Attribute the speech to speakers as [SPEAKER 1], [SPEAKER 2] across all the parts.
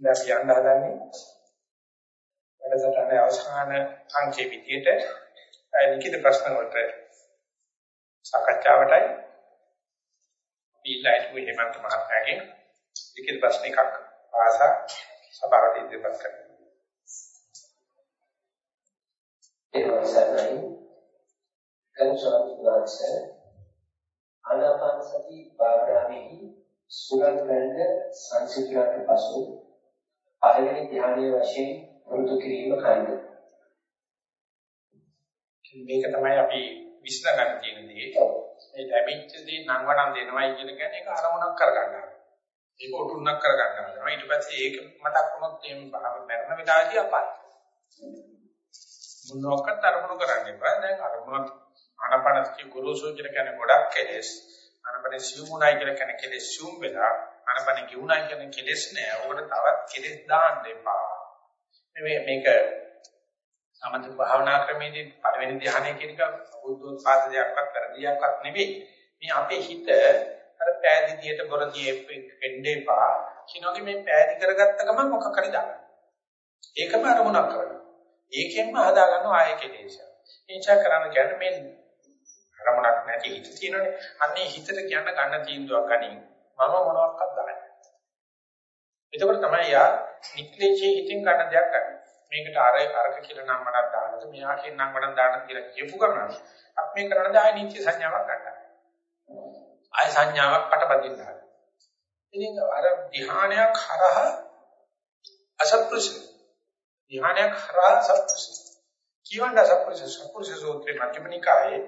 [SPEAKER 1] දැන් කියන්න හදන්නේ. වැඩසටහනේ අවසාන අංකයේ විදියට ලිඛිත ප්‍රශ්න වලට සාකච්ඡාවටයි. බීලයිට් වෙහෙමන්ත මහත්මයාගෙන් ලිඛිත ප්‍රශ්න එකක් පාසා සභාවට ඉදිරිපත් කරනවා.
[SPEAKER 2] ඒ වසරයි ගරු ස්වාමීන් වහන්සේ ආනාපාන සති භාවනාවේදී සුරත් කරන සංසිද්ධියට පසු පළවෙනි ධ්‍යානයේ වශයෙන් වෘතු කිරීම කන්ද
[SPEAKER 1] මේක තමයි අපි විශ්ල ගන්න තියෙන දේ. මේ ලැබිච්ච දේ නම් වණන් දෙනවයි කියන කියන්නේ ඒක අරමුණක් කරගන්නවා. ඒක උටුන්නක් කරගන්නවා. ඊට පස්සේ ඒක මතක් වුණොත් එම් භාව මරණ වෙලාවදී අපායි. මොනවාකට අරමුණු කරන්නේ බෑ. දැන් අරමුණ ආනපනස්කි ගුරුසු කියලා කියන්නේ ගොඩක් කෙලෙස්. ආනපන සිවුණයි කියලා කියන්නේ කෙලෙස් සිවුම් වෙලා ආනපන ගිවුණයි කියන්නේ කෙලෙස් නෑ. ඕකට තවත් කෙලෙස් දාන්න එපා. මේ මේක සමථ භාවනා ක්‍රමයේදී පළවෙනි ධ්‍යානය කියන එක බුද්ධෝත්පාද දෙයක්වත් කරදියක්වත් නෙවෙයි. මේ අපේ හිත අර පෑදීදියට බොරදී වෙන්නේ පා කිනෝගේ මේ පෑදි කරගත්ත ගමන් මොකක් හරි දාගන්න. ඒකම අරමුණක් කරනවා. ඒකෙන්ම හදා ගන්නවා ආයෙ කෙලෙස. එනිසා කරන්න කියන්නේ මේ අරමුණක් නැති හිත තියෙනනේ. අන්නේ හිතට කියන්න ගන්න තීන්දුවක් ගනින්. මම මොනවාක්වත් දාන්නේ. එතකොට තමයි යා නික්ලේශී හිතින් ගන්න දෙයක් ගන්න. මේකට අර අරක කියලා නම් මඩක් දාන්නද මෙහා කියන නම් මඩක් දාන්නද කියලා කියපු ගමන් අපි මේ කරන්නේ ආය නිත්‍ය සංඥාවක් ගන්නවා. ආය සංඥාවක් පටබදින්න හදනවා. ඉතින් අර ධ්‍යානයක් හරහා අසත්පුරුෂ ධ්‍යානයක් හරහා සත්පුරුෂ කියවන්න සත්පුරුෂ සත්පුරුෂ සූත්‍රයේ මධ්‍යමනිකායේ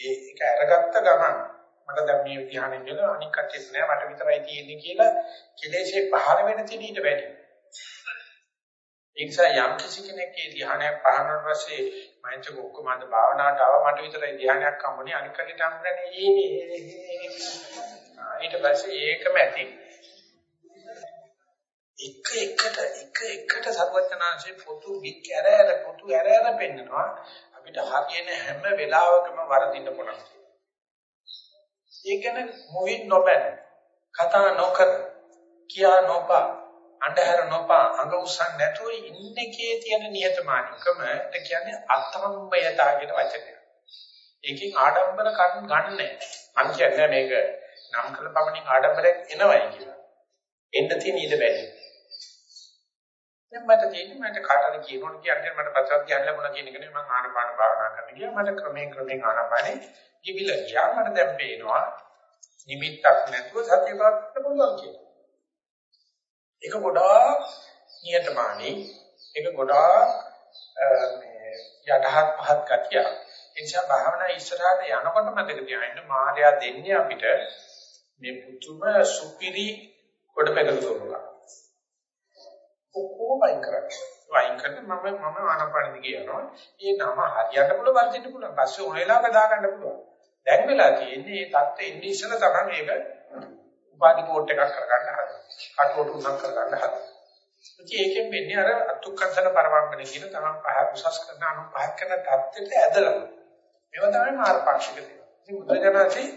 [SPEAKER 1] ඒක අරගත්ත ගමන් මට දැන් මේ ධ්‍යානෙ කියලා අනික් කටියත් නෑ මට විතරයි තියෙන්නේ කියලා කෙලෙසේ පහළ වෙන තැන ඊට වැඩි. ඒ නිසා යම් කිසි කෙනෙක්ගේ ධ්‍යානයක් පහළනට පස්සේ මයින්ච ඔක්කොම අද භාවනාවට ආව මට විතරයි ධ්‍යානයක් හම්බුනේ අනික් කටියට හම්බුනේ ඊට පස්සේ ඒකම ඇති. එක එකට එක එකට සර්වඥාන්සේ පොතු වික් ඇරෑර පොතු ඇරෑර පෙන්නනවා අපිට හරියන හැම වෙලාවකම වරදින්න පුළුවන්. ඒ කියන්නේ මොහින් නොබැන කතා නොකර කියා නොපා අන්ධහර නොපා අඟ උස්සන් නැතුව ඉන්නකේ තියෙන නිහතමානීකම ඒ කියන්නේ අත්ම්බයතා කියන වචනය. ඒකෙන් ආඩම්බර ගන්න නැහැ. මම කියන්නේ මේක නම් කළ පමණින් ආඩම්බරයක් එනවයි කියලා. එන්න තියෙන ඊට බැහැ. දැන් මට තියෙන්නේ මට කාටද කියනවනේ කියන්නේ මට පස්සත් කියන්න ලැබුණා කියන එක නෙවෙයි මම ආනපාන භාවනා කරන්න ගියා මට ක්‍රමයෙන් ක්‍රමයෙන් ආනපානේ කිවිල ගියා මට දැන් පේනවා නිමිත්තක් නැතුව සතිය කරන්න පුළුවන් කියලා. ඒක ගොඩාක් නියතමානී ඒක ගොඩාක් මේ යටහත් පහත් කතිය. ඒ නිසා භාවනා ඉස්සරහට යනකොට මතක තියාගන්න මායя දෙන්නේ අපිට මේ පුතුම සුපිරි කොට පෙරක දුන්නා. ඔක්කොම වයින් කරන්නේ. වයින් කරන්නේ මම මම ආනපානෙ කියනවා. ඒ නම හරියට පුළුවන් වර්ධින්න පුළුවන්. පස්සේ ඕන වෙලාවක දාගන්න පුළුවන්. දැන් වෙලා තියෙන්නේ මේ தත්ත්වෙ ඉන්නේ ඉස්සලා තමයි මේක උපාධි කෝට් එකක් කරගන්න හදන්නේ. කටෝට උසස් කරගන්න හදන්නේ. ඉතින් ඒකෙන් වෙන්නේ අර අතුක්කන්සන පරමම්මන කියන තමන් පහ උසස් කරන අනු පහ කරන தත්ත්වෙට ඇදලා. මේවා තමයි මාර්ගපාක්ෂික දේවල්. ඉතින් බුදුජානකී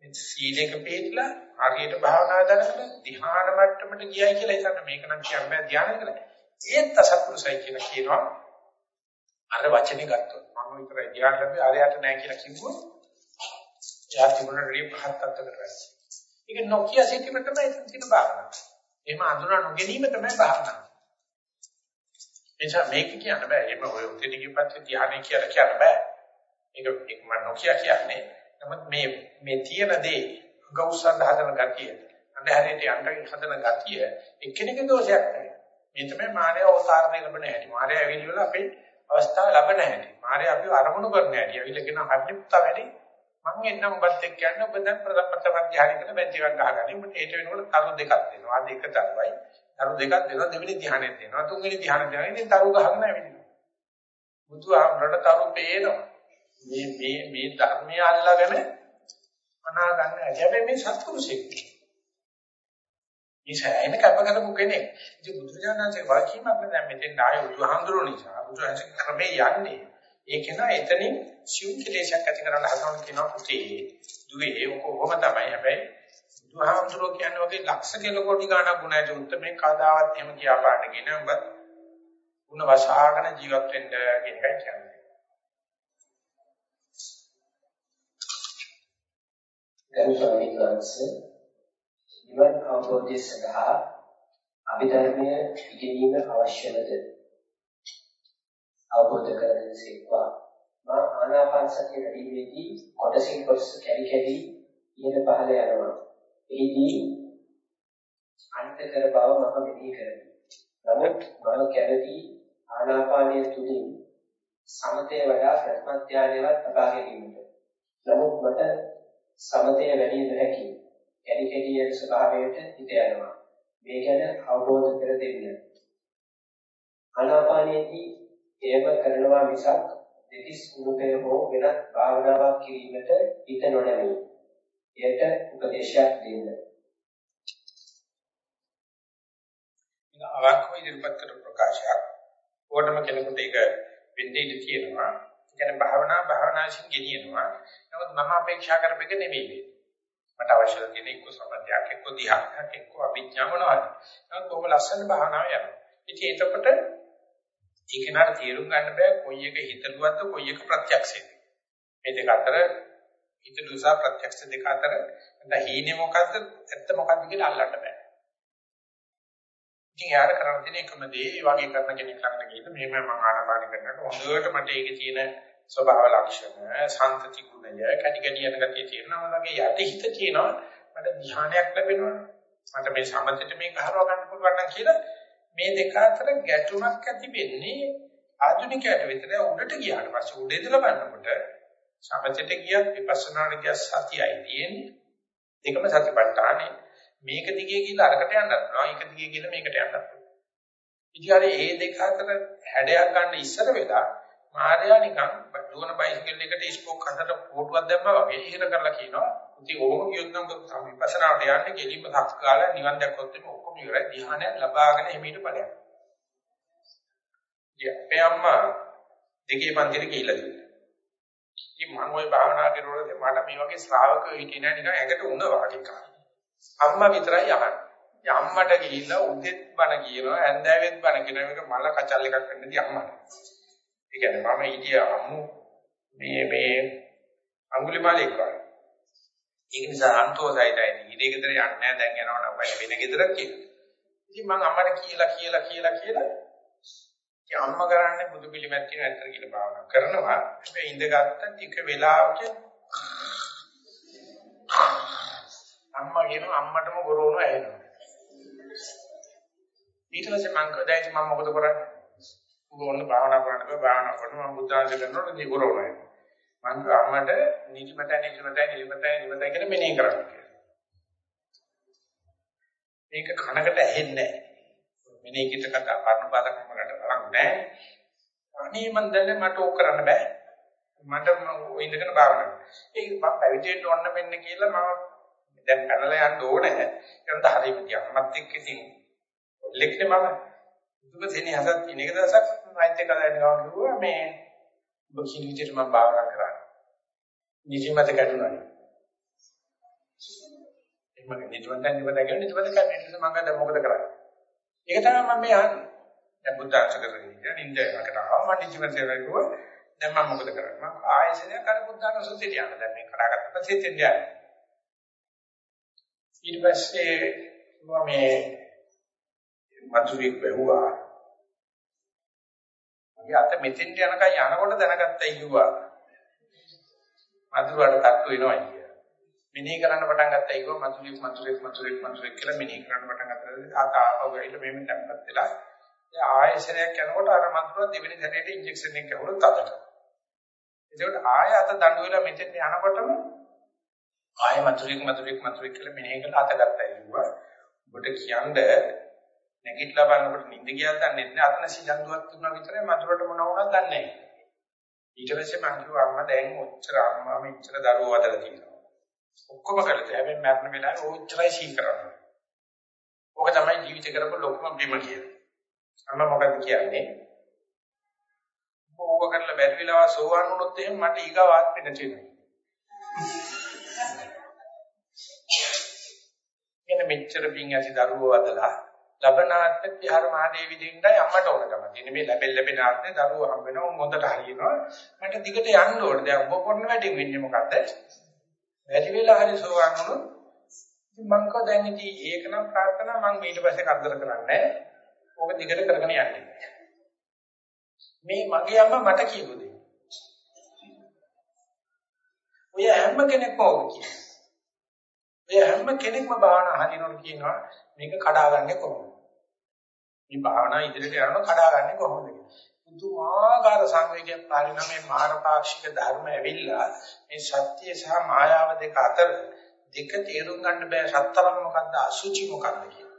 [SPEAKER 1] මේ සීලයක පිළිපදලා හරියට භාවනා දරන ධ්‍යාන මට්ටමට ගියයි කියලා හිතන්න මේක නම් කියන්නේ බෑ ධ්‍යාන කියලා. ඒත් අසත්පුරුසයි කියලා කියනවා. අර වචනේ ගත්තොත් මම විතරයි ධ්‍යාන ලැබෙයි ආරයට නෑ කියලා කිව්වොත් ජාතිගුණට වැඩිය පහත් තත්ත්වකට වැටෙනවා. ඒක නොකිය සිටීම තමයි එතන තියෙන බාහනක්. එහෙම අඳුනා නොගැනීම තමයි බාහනක්. එනිසා මේක කියන්න බෑ. එහෙම ඔය උත්තර කිව්වත් ධානය කියලා කියන්න බෑ. මේක එක මම නොකිය කියන්නේ. නමුත් මේ මේ තියෙන දේ ගෞසන් හදන ගතිය, අන්ධහැරයට යන්න හදන ගතිය එක්කෙනෙක් දෝෂයක් නෙවෙයි. මේ තමයි මානව අවසාරණය ලැබෙන හැටි. මානව ඇවිල්ලා අපේ අවස්ථාව ලැබෙන හැටි. මානව අපිව අරමුණු කරන හැටි. ඇවිල්ලා කියන හරිපුත වැඩි මම එන්නම් ඔබත් එක්ක යන්න ඔබ දැන් ප්‍රථම ධ්‍යානෙ කරලා බෙන්ච් එකක් ගහගන්න. ඔබට ඒට වෙනකොට තරු දෙකක් දෙනවා. අද එක තරුවයි. තරු දෙකක් දෙනවා දෙවෙනි ධ්‍යානෙත් දෙනවා. තුන්වෙනි ධ්‍යානෙ දෙනවා. ඉතින් තරු ගහගෙන ඇවිදිනවා. බුදු ආමරණ තරු පේනවා. මේ මේ මේ ධර්මය අල්ලාගෙන අනා ගන්න ඇති. හැබැයි මේ සත්පුරුෂෙක්. මේ සෑහෙන කැප කරපු කෙනෙක්. ඉතින් බුදුරජාණන්සේ වාක්‍යයක් දැන් මෙතෙන් ආයේ බුදුහාඳුරෝ නිසා බුදුහාඳුර ක්‍රමේ යන්නේ. ඒක නා එතනින් සිව් කෙලේශයක් ඇති කරන්න හදනවා කියනවා පුතේ. දුවේ කොහොම තමයි හැබැයි බුදුහාමුදුරුවෝ කියන්නේ වගේ ලක්ෂ කෙල කොටි ගණන් ගුණ ඇති උත්තරමේ කදාවත් එහෙම කියා පාට කියන ඔබ ಗುಣ වශාගෙන ජීවත් වෙන්න කියන එකයි කියන්නේ.
[SPEAKER 2] ගරු ස්වාමීන් වහන්සේ නිවන් අවබෝධය සඳහා අභිධර්මය ඉගෙනීම අවශ්‍යද? අවබෝධ කරගන්න සේක්වා මා ආනාපාන සතිය වැඩිමේදී කොටසින් කොටස කැරි කැරි ඉහළ පහළ යනවා. එහිදී අන්තකර බව මම මෙහි කරමි. නමුත් මම කැමති ආනාපානය තුලින් සමතේ වඩා ප්‍රථම ධානයවත් ලබා ගැනීමට. නමුත් මට සමතේ වැඩි නොහැකි. කැරි කැරි යන ස්වභාවයට හිත යනවා. මේ ගැන අවබෝධ කර දෙන්න. ආනාපානයේදී ඒව කරනවා මිසක් දෙතිස් රූපය හෝ වෙනත් භාවනාවක් කිරීමට හිත නොනැමී. එයට උපදේශයක් දෙන්න.
[SPEAKER 1] මේක අවංකව ඉදිරිපත් කරන ප්‍රකාශයක්. ඕනම කෙනෙකුට ඒක වෙන්නේ ඉඳී තියෙනවා. කියන්නේ භාවනා භාවනාශින් ගෙනියනවා. නමුත් මම අපේක්ෂා කරපෙක නෙමෙයි වෙන්නේ. මට අවශ්‍ය තියෙන එක්ක සම්පත්‍යක් එක්ක දිහාක් එක්ක අභිඥා මොනවද? නමුත් කොහොම ලස්සන භාවනාව යනවා. ඉතින් එතකොට ඒ කෙනාට තේරුම් ගන්න බෑ කොයි එක හිතලුවද්ද කොයි එක ප්‍රත්‍යක්ෂයද. මේ දෙක අතර හිතලුසා ප්‍රත්‍යක්ෂ දෙක අතර නැත්නම් හීනේ මොකද්ද ඇත්ත මොකද්ද කියලා අල්ලන්න බෑ. ඉතින් යාර කරන්න තියෙන එකම දේ ඒ වගේ කරන කෙනෙක් ළඟට ගිහින් මෙහෙම මම ආනාපාන කරනකොට හොඳට මට ඒකේ තියෙන ස්වභාව ලක්ෂණ සාන්තති ගුණය කටි කටි යන ගතිය තියෙනවා වගේ යටිහිත තියෙනවා මට ධ්‍යානයක් ලැබෙනවා මට මේ සමතෙට මේක හරව ගන්න පුළුවන් නම් කියලා මේ දෙක අතර ගැටුමක් ඇති වෙන්නේ ආධුනිකයට විතර උඩට ගියාට පස්සේ උඩ ඉඳලා බලනකොට සමතෙට ගියත් විපස්සනාට ගියත් සතියයි තියෙන්නේ දෙකම සතිපට්ඨානේ මේක දිගේ ගිහලා අරකට යන්නත් පුළුවන්. ඒක දිගේ ගිහලා මේකට යන්නත් පුළුවන්. ඉතින් අර මේ දෙක අතර හැඩයක් ගන්න ඉස්සර වෙලා මාර්යා නිකන් දුවන බයිසිකල් එකට ස්පෝක් හතර පොටුවක් දැම්මා වගේ ඉහිර කරලා කියනවා. ඉතින් ඕම කියොත් නම් විපස්සනාවට යන්නේ ගෙලින්ම සක්ස් කාලා නිවන් දැක්කොත් එimhe ඔක්කොම ඉවරයි. ධ්‍යානය ලබාගෙන එමෙහිට ඵලයක්. අපේ අම්මා දෙකේ පන්තිර කියලා දුන්නා. ඉතින් මම ওই භාවනා කරනකොට මට මේ වගේ ශ්‍රාවකයෝ හිටියේ නැහැ නිකන් ඇඟට උණ වගේ කාලේ. අම්මා විතරයි අහන්නේ. අම්මට ගිහිල්ලා උදෙත් බණ කියනවා ඇන්දෑවෙත් බණ කියනවා මේක මල කචල් එකක් වෙන්නදී අම්මට. ඒ කියන්නේ මම හිටිය අම්මු මේ මේ අඟුලිමාලෙක් වගේ. ඒක නිසා අන්තෝසයිටයි ඉතින් ගෙදර යන්නේ නැහැ දැන් යනවා නම් වෙන ගෙදරක් කියලා. ඉතින් මම අම්මට කියලා කියලා කියලා කියලා ඉතින් අම්මා කරන්නේ බුදු පිළිමයක් කියන ඇත්තට කියලා භාවනා කරනවා. හැබැයි ඉඳගත්ත ටික වෙලාවක අම්මා කියනවා අම්මටම ගොරවනවා ඇහෙනවා. ඊට පස්සේ මං කවදාද මම මොකද කරන්නේ? උඹ ඔන්න භාවනා කරනකොට භාවනා කරනවා මම බුද්ධාංශ කරනකොට දී ගොරවනවා. මං අම්මට නිදිමත නිදිමත නිදිමත නිදිමත කියලා මෙනෙහි කරන්න කියලා. මේක කනකට ඇහෙන්නේ නැහැ. මෙනෙහි කිත කතා පරණ පාදකම වලට බලන්න නැහැ. අනේ මන් දැන්නේ මට ඕක කරන්න බෑ. මට ඔය ඉඳගෙන භාවනා කරන්න. ඒක මම පැවිදෙන්න ඕන වෙන්න කියලා මම දැන් පැනලා යන්න ඕනේ. ඒකට හරියම තියන්නත් එක්ක ඉතින් ලෙක්නේ මම. දුක තේනි හසත් ඉන එක දවසක් මයිත් එක කතා කරනවා කිව්වා මේ ඔබ කියන විදිහට මම භාවනා කරන්නේ. නිදිමත ගැටුණා. එහෙම නිදිමත නිදිමත ගැන නිදිමත ගැන නිසා මම දැන් මොකද කරන්නේ? ඒක තමයි මම මේ අහන්නේ. දැන් බුද්ධ ආචාර්යවරුන් නින්ද යනකට ආව මම නිදිමත වෙරුවා. දැන් මම මොකද කරන්නේ? මම ආයෙසෙන් කර බුද්ධ ආචාර්යසුත්තිය යනවා. දැන් මේ කඩාගත්ත පස්සේ තෙන්ද යනවා. ඊට පස්සේ මම මේ මතුවෙක් බැලුවා. මගේ අත මෙතෙන්ට යනකම් යනකොට දැනගත්තා ඉුවා. මතුරුවට තට්ටු වෙනවා කියලා. මිනී කරන්න පටන් ගත්තා ඉුවා මතුවෙක් මතුවෙක් මතුවෙක් මතුවෙක් කියලා මිනී කරන්න පටන් ගත්තා. තාතා ආපහු ගිහින් මෙහෙම තැම්පත් වෙලා ඒ ආයෙසරයක් යනකොට අර මතුරුව දෙවෙනි සැරේට ඉන්ජෙක්ෂන් එකක් කවුරුත් අතට. ඒකට ආයෙ අත දඬු වෙලා මෙතෙන්ට යනකොටම ආයෙ මතුරික් මතුරික් මතුරික් කියලා මෙනෙහි කරලා අතගත්තා ඉන්නවා. ඔබට කියන්නේ නැගිටලා බලනකොට නිින්ද ගියාද දන්නේ නැහැ. අතන සිලන්දුවක් තුනක් විතරයි මතුරට මොන වුණාද දන්නේ නැහැ. ඊට පස්සේ මම කිව්වා අම්මා දැන් ඔච්චර අම්මා මෙච්චර දරුවෝ වදලා තියෙනවා. ඔක්කොම කරලා හැබැයි මරණ වෙලාවේ ඔච්චරයි සීල් කරන්නේ. ඕක තමයි ජීවිත කරපු ලොකුම බිම කියන්නේ. අම්මා මොකද කියන්නේ? ඕක කරලා බැරි වෙලාව සෝවන් වුණොත් එහෙනම් මට ඊගාව ආත්මෙ නැති වෙනවා. මේන මෙච්චර පිං ඇති දරුවෝ වදලා ලබනාත්ම විහාර මහදේවි දෙන්නයි අම්මට ඕනකම තියෙන මේ ලැබෙල් ලැබෙන ආත්මේ දරුවෝ හම්බ වෙනවා මොඳට හරියනවා. මට දිගට යන්න ඕනේ. දැන් ඔබ කරන වැඩින් වෙන්නේ මොකද්ද? වැඩි වෙලා හරි සෝවන් වුණොත් ඉතින් මං කව දැන් ඉතින් ඒක නම් ප්‍රාර්ථනා මං ඊට පස්සේ කරදර කරන්නේ ඕක දිගට කරගෙන යන්නේ. මේ මගේ අම්මා මට කියපු දේ. ඔය හැම කෙනෙක්ම ඕක කියනවා. ඔය හැම කෙනෙක්ම භාවනා හදිනකොට කියනවා මේක කඩාගන්නේ කොහොමද? මේ භාවනා ඉදිරියට යනවා කඩාගන්නේ කොහොමද කියලා. පුදුමාකාර සංවේගයක් පාරිණ මේ මානපාක්ෂික ධර්ම ඇවිල්ලා මේ සත්‍ය සහ මායාව දෙක අතර දෙක තේරුම් ගන්න බෑ සතරම මොකද්ද අසුචි මොකද්ද කියලා.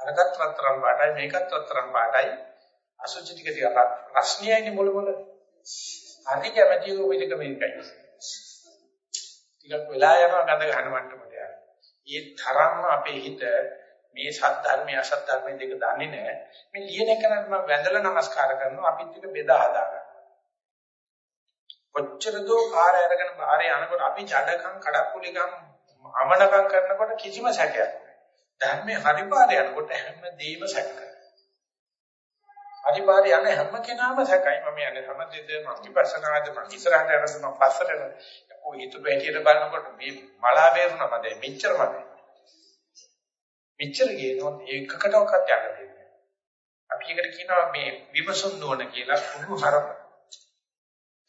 [SPEAKER 1] අරකට රත්තරන් පාටයි මේකත් රත්තරන් පාටයි අසුචි ටික ටික රස්නියයිනේ මුල මුල. හරි කැමැති ඔය විදිහට මේකයි. ටිකක් වෙලා යනවා ගඳ ගන්න මට්ටමට යනවා. ඒ තරම්ම අපේ හිත මේ සත්‍ය ධර්මයේ අසත් ධර්මයේ දෙක දන්නේ නැහැ. මේ ලියන එක නම් මම වැඳලා නමස්කාර කරනවා අපිත් එක බෙදා හදා ගන්න. කොච්චර දෝ කාර්ය අරගෙන බාරේ යනකොට අපි ජඩකම් කඩප්පුලිකම් අමනකම් කරනකොට කිසිම සැකයක් නැහැ. ධර්මයේ හරිපාර යනකොට හැම දෙයක්ම සැක හරිපාර යන හැම කෙනාම සැකයි. මම යන්නේ හැමදෙද මම විපස්සනාද මම ඉස්සරහට යනද මම පස්සට යනද. ඔය හිත බැහැටියට බලනකොට මේ මලා වේරුණා මද. මෙච්චර මද. මෙච්චර ගේනොත් ඒකකටවත් යන්න දෙන්නේ අපි එකට කියනවා මේ විමසුම් නොවන කියලා කුණු හරප.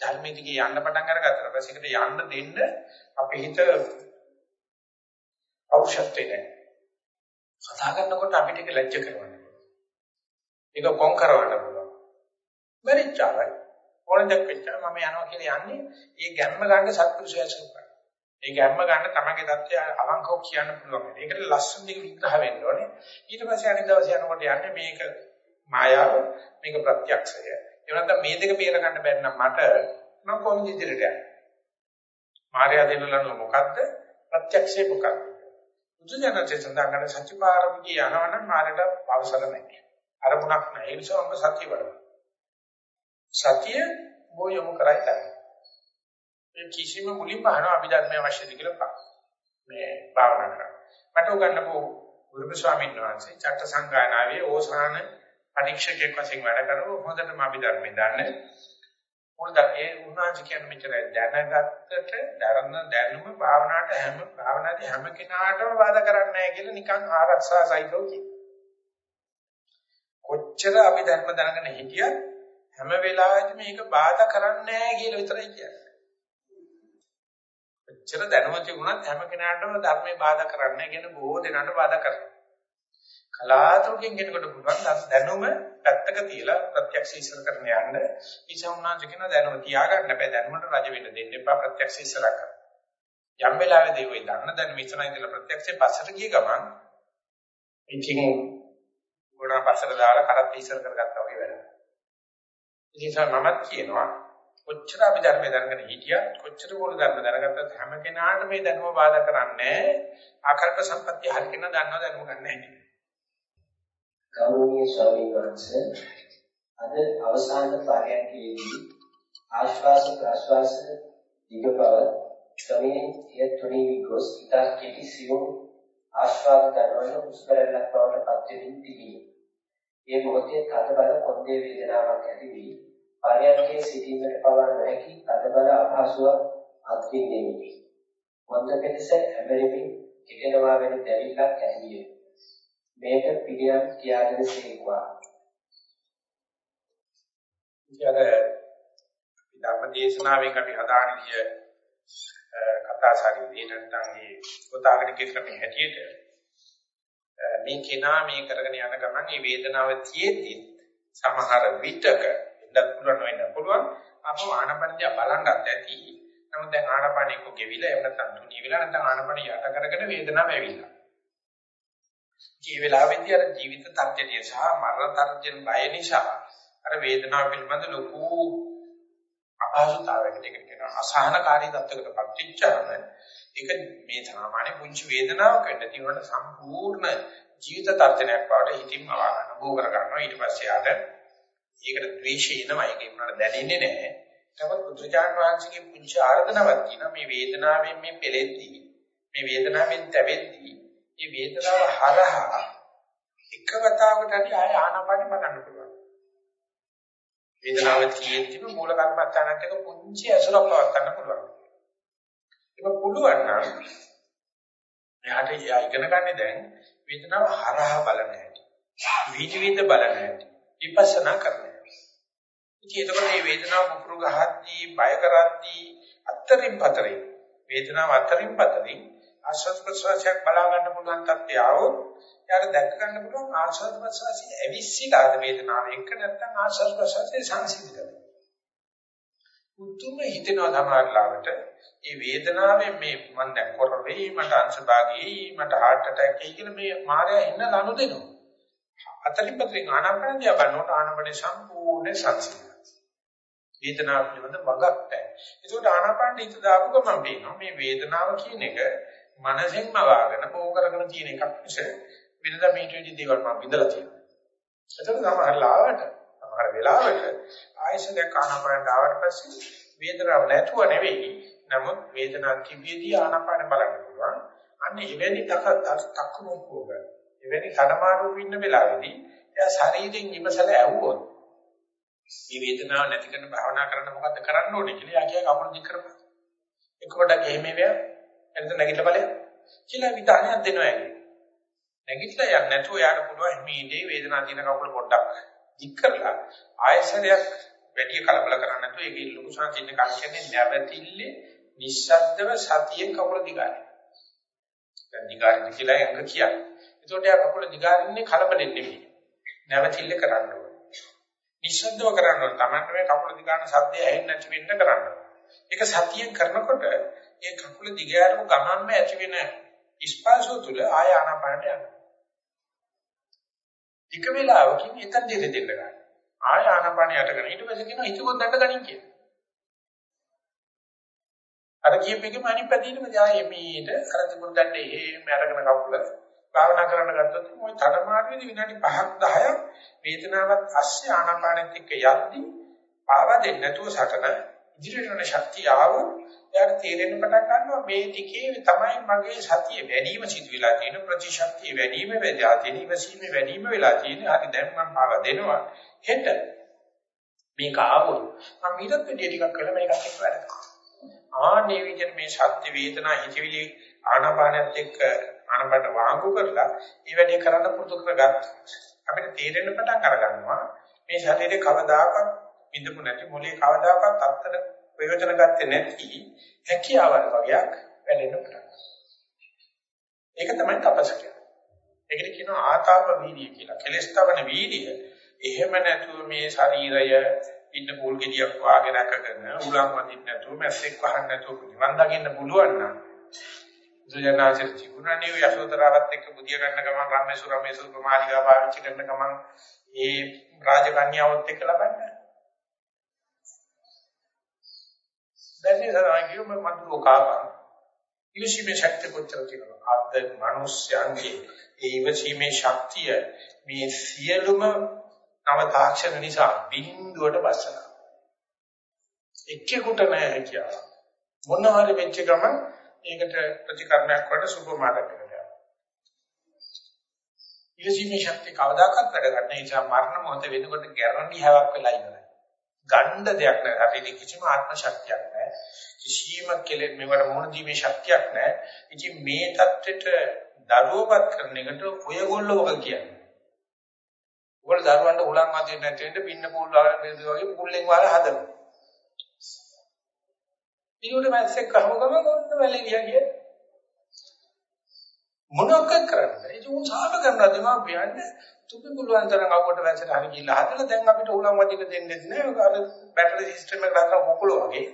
[SPEAKER 1] ධර්මයේ යන්න පටන් අරගත්තා. පස්සේ ඒකට යන්න දෙන්න අපේ හිත ඖෂධ නැහැ. කතා කරනකොට අපිට ඒක ලැජ්ජ කරවන්න ඒක කොන් කරවන්න පුළුවන් බැරිච්චාවයි ඕන දෙයක් වෙච්චා මම යනවා කියලා යන්නේ ඒ ගැම්ම ගන්න සත්පුරුෂයන් සුප්පයි. ඒ ගැම්ම ගන්න තමගේ தත්ත්වය අවංකව කියන්න පුළුවන්. ඒකට ලස්සන දෙයක් විග්‍රහ වෙන්න ඕනේ. ඊට පස්සේ අනිත් දවසේ යනකොට යන්නේ මේක මායාව මේක ප්‍රත්‍යක්ෂය. ඒ වෙනත්නම් මේ දෙක බේර ගන්න බැරි නම් මට මම කොහොමද ඉදිරියට යන්නේ? මාර්යා දෙන්නලන මොකද්ද? ප්‍රත්‍යක්ෂය මොකක්ද? බුදුජානකේ සඳහන් කරන සත්‍යපාරමිතිය යනවනම් මාර්යට අවසර නැහැ. අරමුණක් නැහැ. ඒ නිසා ඔබ සත්‍ය වඩනවා. සතිය බෝ යොමු කරයි තමයි. මේ කිසිම මුලින්ම අහනවා අභිධර්මයේ අවශ්‍යද කියලා පා. මේ භාවනා කරා. මට උගන්වපු ගුරු ස්වාමීන් වහන්සේ චට්ට සංගායනාවේ ඕසාන පරීක්ෂකෙක් වශයෙන් වැඩ කරව හොඳටම අභිධර්මයේ දන්නේ. හොඳ ඒ උන්වහන්සේ කියන්නේ මෙච්චර දැනගත්තට දරන දැනුම භාවනාවට හැම භාවනාවේ හැම කෙනාටම බාධා කරන්නේ නැහැ කියලා නිකන් ආරක්ෂා සහිතව කියනවා. කොච්චර අභිධර්ම දැනගෙන හිටියත් හැම වෙලාවෙදිම මේක බාධා කරන්නේ නැහැ කියලා විතරයි කියන්නේ. කොච්චර දැනුම තිබුණත් හැම කෙනාටම ධර්මයේ බාධා කරන්නේ නැහැ කියන බොහෝ දෙනාට බාධා කරනවා. කලාතුරකින් කෙනෙකුට පුළුවන් දැනුම පැත්තක තියලා ප්‍රත්‍යක්ෂ ඉස්සර කරන යන්න ඉසුණාංශ කියන දැනුම තියාගන්න බෑ දැනුමට රජ වෙන්න දෙන්න එපා ප්‍රත්‍යක්ෂ ඉස්සර කරන්න. යම් වෙලාවෙදී ওই දන්න දැනුම ඉස්සරහින් ඉඳලා ප්‍රත්‍යක්ෂේ පස්සට ගිය ගමන් ඉතින් ගොඩාක් පස්සට දාලා කරත් ඉස්සර කරගත්තා වගේ වැඩක්. නිසා මමත් කියනවා කොච්චර අපි ධර්මයේ දැනගෙන හිටියත් කොච්චර මොන ධර්ම දැනගත්තත් හැම කෙනාටම මේ දැනුම බාධා කරන්නේ ආකල්ප සම්පත්‍ය හරි කෙනා දන්නව දැනුම ගන්න නැහැ.
[SPEAKER 2] ගෞරවනීය ස්වාමීන් වහන්සේ අද අවසාන පරයන්කේදී ආශ්වාස ප්‍රශ්වාස දිගබව ක්‍රමයෙන් එය තුනී ගොස් ඉතා කෙටි සියුම් ආශ්වාස දරවන උස්පරලක් බවට පත් වෙමින් තිබේ. ඒ මොහොතේ තදබල කොන්දේ වේදනාවක් ඇති වී පරයන්කේ සිටීමට පවා නොහැකි තදබල අපහසුවක් අත්විඳෙමි. වන්ද කෙලෙස ඇමෙරිමින් හිතෙනවා වෙන දැවිල්ලක් ඇති විය. මේක පිළියම් කියා දෙන සේක්වා.
[SPEAKER 1] ඉතින් ධර්ම දේශනාවෙන් අපි හදාන කිය කතා සාරිදී නැත්නම් මේ පොතාගෙන කියන හැටියට මේ කෙනා මේ කරගෙන යන ගමන් මේ වේදනාව තියෙද්දි සමහර විටක ඉන්නත් පුළුවන් වෙන්න පුළුවන්. අපව ආනපනිය බලන්නත් ඇති. නමුත් දැන් ආනපනිය කො ගෙවිලා එහෙම නැත්නම් තුනී වෙලා නැත්නම් ආනපනිය යට කරගෙන වේදනාව ඇවිල්ලා. මේ වෙලාවෙදී අර ජීවිත තර්ජනය සහ මරණ තර්ජන බය නිසා අර වේදනාව පිළිබඳ ලොකු අපහසුතාවයකට ඒකට කියනවා අසහනකාරී තත්ත්වයකට පත්වෙච්චාම ඒක මේ සාමාන්‍ය පුංචි වේදනාවක් වෙන්න තියෙනකොට සම්පූර්ණ ජීවිත තර්ජනයක් බවට හිතින්ම අවා ගන්න බෝ කර ගන්නවා ඊට පස්සේ ආට ඒකට ද්වේෂය එනවා ඒක උනාට දැනෙන්නේ නැහැ. තවත් බුදුචාන් වහන්සේගේ පුංචි ආර්ධනාවක් තියෙනවා මේ වේදනාවෙන් මේ පෙළෙද්දී මේ වේදනාවෙන් තැවෙද්දී මේ වේදනාව හරහා එක වතාවකට හරි ආය ආනාපානෙ බලන්න පුළුවන්. වේදනාව තියෙද්දිම මූල කර්මස්ථානත් එක්ක පුංචි ඇසුරක් පවත් ගන්න පුළුවන්. ඒක පුළුවන් නම් එයාට එයා ඉගෙන ගන්න දැන් වේදනාව හරහා බලන හැටි. විවිධ විවිධ බලන හැටි. විපස්සනා කරන හැටි. ඉතින් එතකොට මේ වේදනාව පුපුරු ගහද්දී, බය කරද්දී අත්තරින් පතරේ වේදනාව අත්තරින් පතරේ ආශ්වාස ප්‍රශ්වාසයක් බලා ගන්න පුළුවන් තත්ත්වය આવොත් එයාට දැක ගන්න පුළුවන් ආශ්වාස ප්‍රශ්වාසයේ ඇවිස්සිලාද වේදනාව එක්ක නැත්නම් ආශ්වාස ප්‍රශ්වාසයේ සංසිඳිලාද. උතුම් හිතෙනවා සමහරලාවට ඒ වේදනාවෙන් මේ මම දැන් කොර වෙයි මට අංශභාගී මට heart attack එයි කියලා මේ මායя ඉන්න ලනු දෙනවා. අතරින් පතරින් ආනාපානිය බලනකොට ආනාපානේ සම්පූර්ණ සංසිඳනවා. වේදනාව පිළිබඳ වගක් නැහැ. ඒකට ආනාපාන හිත දාපු ගමන් පේනවා මේ වේදනාව කියන එක මනසෙන්ම වාගෙන බෝ කරගෙන තියෙන එකක් මිස වෙනදා මේට වෙඩි දේවල් මම විඳලා තියෙනවා. ඒකට සමහර ලාවට සමහර වෙලාවට ආයශනයක් ආනාපානට ආවට පස්සේ වේදනාවක් නැතුව නෙවෙයි. නමුත් වේදනාවක් තිබියදී ආනාපාන බලන්න පුළුවන්. අන්න එවැනි තක තක්කමුක්කෝග. එවැනි කඩමාරු ඉන්න වෙලාවේදී එයා ශරීරයෙන් විමසලා ඇහුවොත් මේ වේදනාව නැති කරන භාවනා කරන්න මොකද්ද කරන්න ඕනේ කියලා එයා කිය කකුල දික් කරපන්. එක්කොට ගෙහිම වේ එතන නැගිටලා බලය කියලා විධානයක් දෙනවා ඇයි. නැගිටලා යන්න නැතුව යාට පුළුවන් මේ ඉඳේ වේදනාව තියෙන කකුල පොඩ්ඩක් දික් කරලා ආයසරයක් වැඩි කලබල කරන්නේ නැතුව ඒකේ ලොකු සංකීර්ණ කල්කන්නේ නැවතිල්ලේ නිස්සද්දව සතියෙන් කකුල දිගාරින. දැන් දිගාරින කියලා අංග කියන්නේ. ඒකට යා කකුල දිගාරින්නේ කලබලෙන් නෙමෙයි. නැවතිල්ල කරන්න ඕනේ. නිස්සද්දව කරන්න ඕනේ. Tamanne මේ කකුල දිගාන සද්දය ඇහෙන්නේ නැති වෙන්න කරන්න ඕනේ. ඒක සතියෙන් කරනකොට ඒ කකුල දිගාරම ගමන්ම ඇති වෙන ස්පර්ශය තුළ ආය ආනාපානට යනවා. ටික වෙලාවකින් එතන දෙද දෙන්න ගන්න. ආය ආනාපාන යටගෙන ඊට පස්සේ කියනවා හිතකොත් දඬ ගනින් කියලා. අර කියපෙකම අනිත් පැත්තේම ආයේ මේට අර තිබුණ දඬේ එහෙම අරගෙන කවුල භාවනා කරන්න ගත්තොත් මොයි තඩමාරුවේදී විනාඩි 5ක් 10ක් වේදනාවක් අස්සේ ආනාපානෙත් එක්ක යද්දී ආව දෙන්නේ නැතුව සටන ඉදිරියට යන ශක්තිය ආවොත් එයාට තේරෙන්න පටන් ගන්නවා මේ ටිකේ තමයි මගේ සතිය වැඩිම සිදු වෙලා තියෙන ප්‍රතිශක්තිය වැඩිම වෙලා තියෙන ඉවසීමේ වැඩිම වෙලා තියෙන. හරි දැන් මම පාව දෙනවා. හෙට මේක ආවොත් මම ඊටත් වැඩි ටිකක් කරලා මේකත් එක්ක වැඩ කරනවා. ආන්නේ විදිහට මේ ශක්ති වේදනා හිතවිලි ආනාපානයත් එක්ක ආනාපාන වාංගු කරලා ඒ වැඩේ කරන්න පුරුදු කරගත්ත. අපිට තේරෙන්න පටන් අර ගන්නවා මේ ශරීරේ කවදාකවත් විඳපු නැති මොලේ කවදාකවත් අත්තර ප්‍රයෝජන ගත්තේ නැති හැකියාවක් වගේක් වැඩෙන්න පටන් ඒක තමයි තපස කියන්නේ. ඒකට කියනවා ආතාප වීර්ය කියලා. කෙලස්තවන වීර්ය. එහෙම නැතුව මේ ශරීරය ඉන්න පොල් ගෙඩියක් වාගේ රැකගෙන උලන් වදින්න නැතුව මැස්සෙක් වහන්න නැතුව නිවන් දකින්න පුළුවන් නම් සුජනාචර ජීවුණනේ යශෝදරාවත් එක්ක බුදිය ගන්න ගමන් රාමේසු රාමේසු ප්‍රමාලිකා පාවිච්චි කරන ගමන් ඒ රාජකන්‍යාවත් එක්ක ලබන්නේ දැන් ඉතින් කියමු මන්තුලෝ කාපා. ඉවසීමේ ශක්තිය කොච්චර තියෙනවද? අද මිනිස්යන්ගේ ඒ ඉවසීමේ ශක්තිය මේ සියලුම නව තාක්ෂණ නිසා බිඳුවට බස්සනවා. එක්කෙකුට නැහැ කියලා. මොනවා හරි වෙච්ච ගමන් ඒකට ප්‍රතිකර්මයක් වඩ සුපර් මාකට් එකට යනවා. ඉවසීමේ ශක්තිය කවදාකවත් වැඩ ගන්න නිසා මරණ මොහොත වෙනකොට ගැරන්ටි හැවක් වෙලා ඉවරයි. ගණ්ඩ දෙයක් නැහැ. හරියට කිසිම ආත්ම ශක්තියක් නැහැ. කිසිම කෙලෙ මෙවට මොන දීමේ ශක්තියක් නැහැ. ඉතින් මේ தත්වෙට දරුවපත් කරන එකට ඔයගොල්ලෝ ඔක කියන්නේ. ඔයගොල්ලෝ දරුවන්ට උලන් අදින්න නැති වෙන්න පින්න පොල් වගේ පුල්ලෙන් වල හදනවා. ඊට මැස්සෙක් කහම ගම ගොන්න වැලේ ගියා කිය. මොනවක් කරන්නේ? ඒ උන් සාම කරනවා දෙමාපියන්නේ තුපි පුළුවන් තරම් අවුවට වැසට හරි ගිහිල්ලා හදලා දැන් අපිට උලන් වදින දෙන්නේ නැහැ. අර බැටරි සිස්ටම් එක දාලා කුකුල වගේ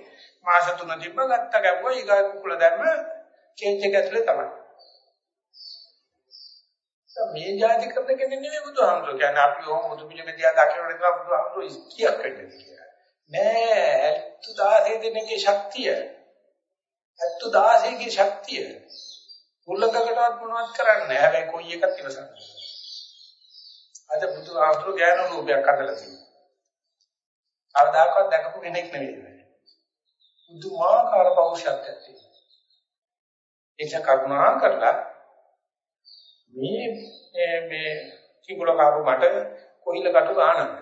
[SPEAKER 1] මාස තුන තිබ්බ ගත්ත ගැව්වා ඊගා කුකුල දැම්ම චේන්ජ් එක ඇතුලේ තමයි. මේ જાති කරන කෙනෙක් නෙවෙයි බුදුහාමුදුරුවෝ කියන්නේ අපි ඕම බුදු පිළිම දිහා දකින්න ඉතලා බුදුහාමුදුරුවෝ ඉස්කියක් වෙන්නේ කියලා. නෑ 70000 දෙනකේ ශක්තිය. 70000 ගේ ශක්තිය. මුල්ලකකටවත් මොනවත් කරන්නේ නෑ. හැබැයි කොයි එකක් ඉවසන්නේ. අද බුදු ආතුරු ඥාන රූපයක් අදලා තියෙනවා. කවදාකවත් දැකපු කෙනෙක් නෙවෙයි. බුදුමාකාර පෞරුෂත්වයක් තියෙනවා. ඒක කරුණා කරලා මේ මේ කිඹුල කාපු මට කොහිල කටු ආනන්ද.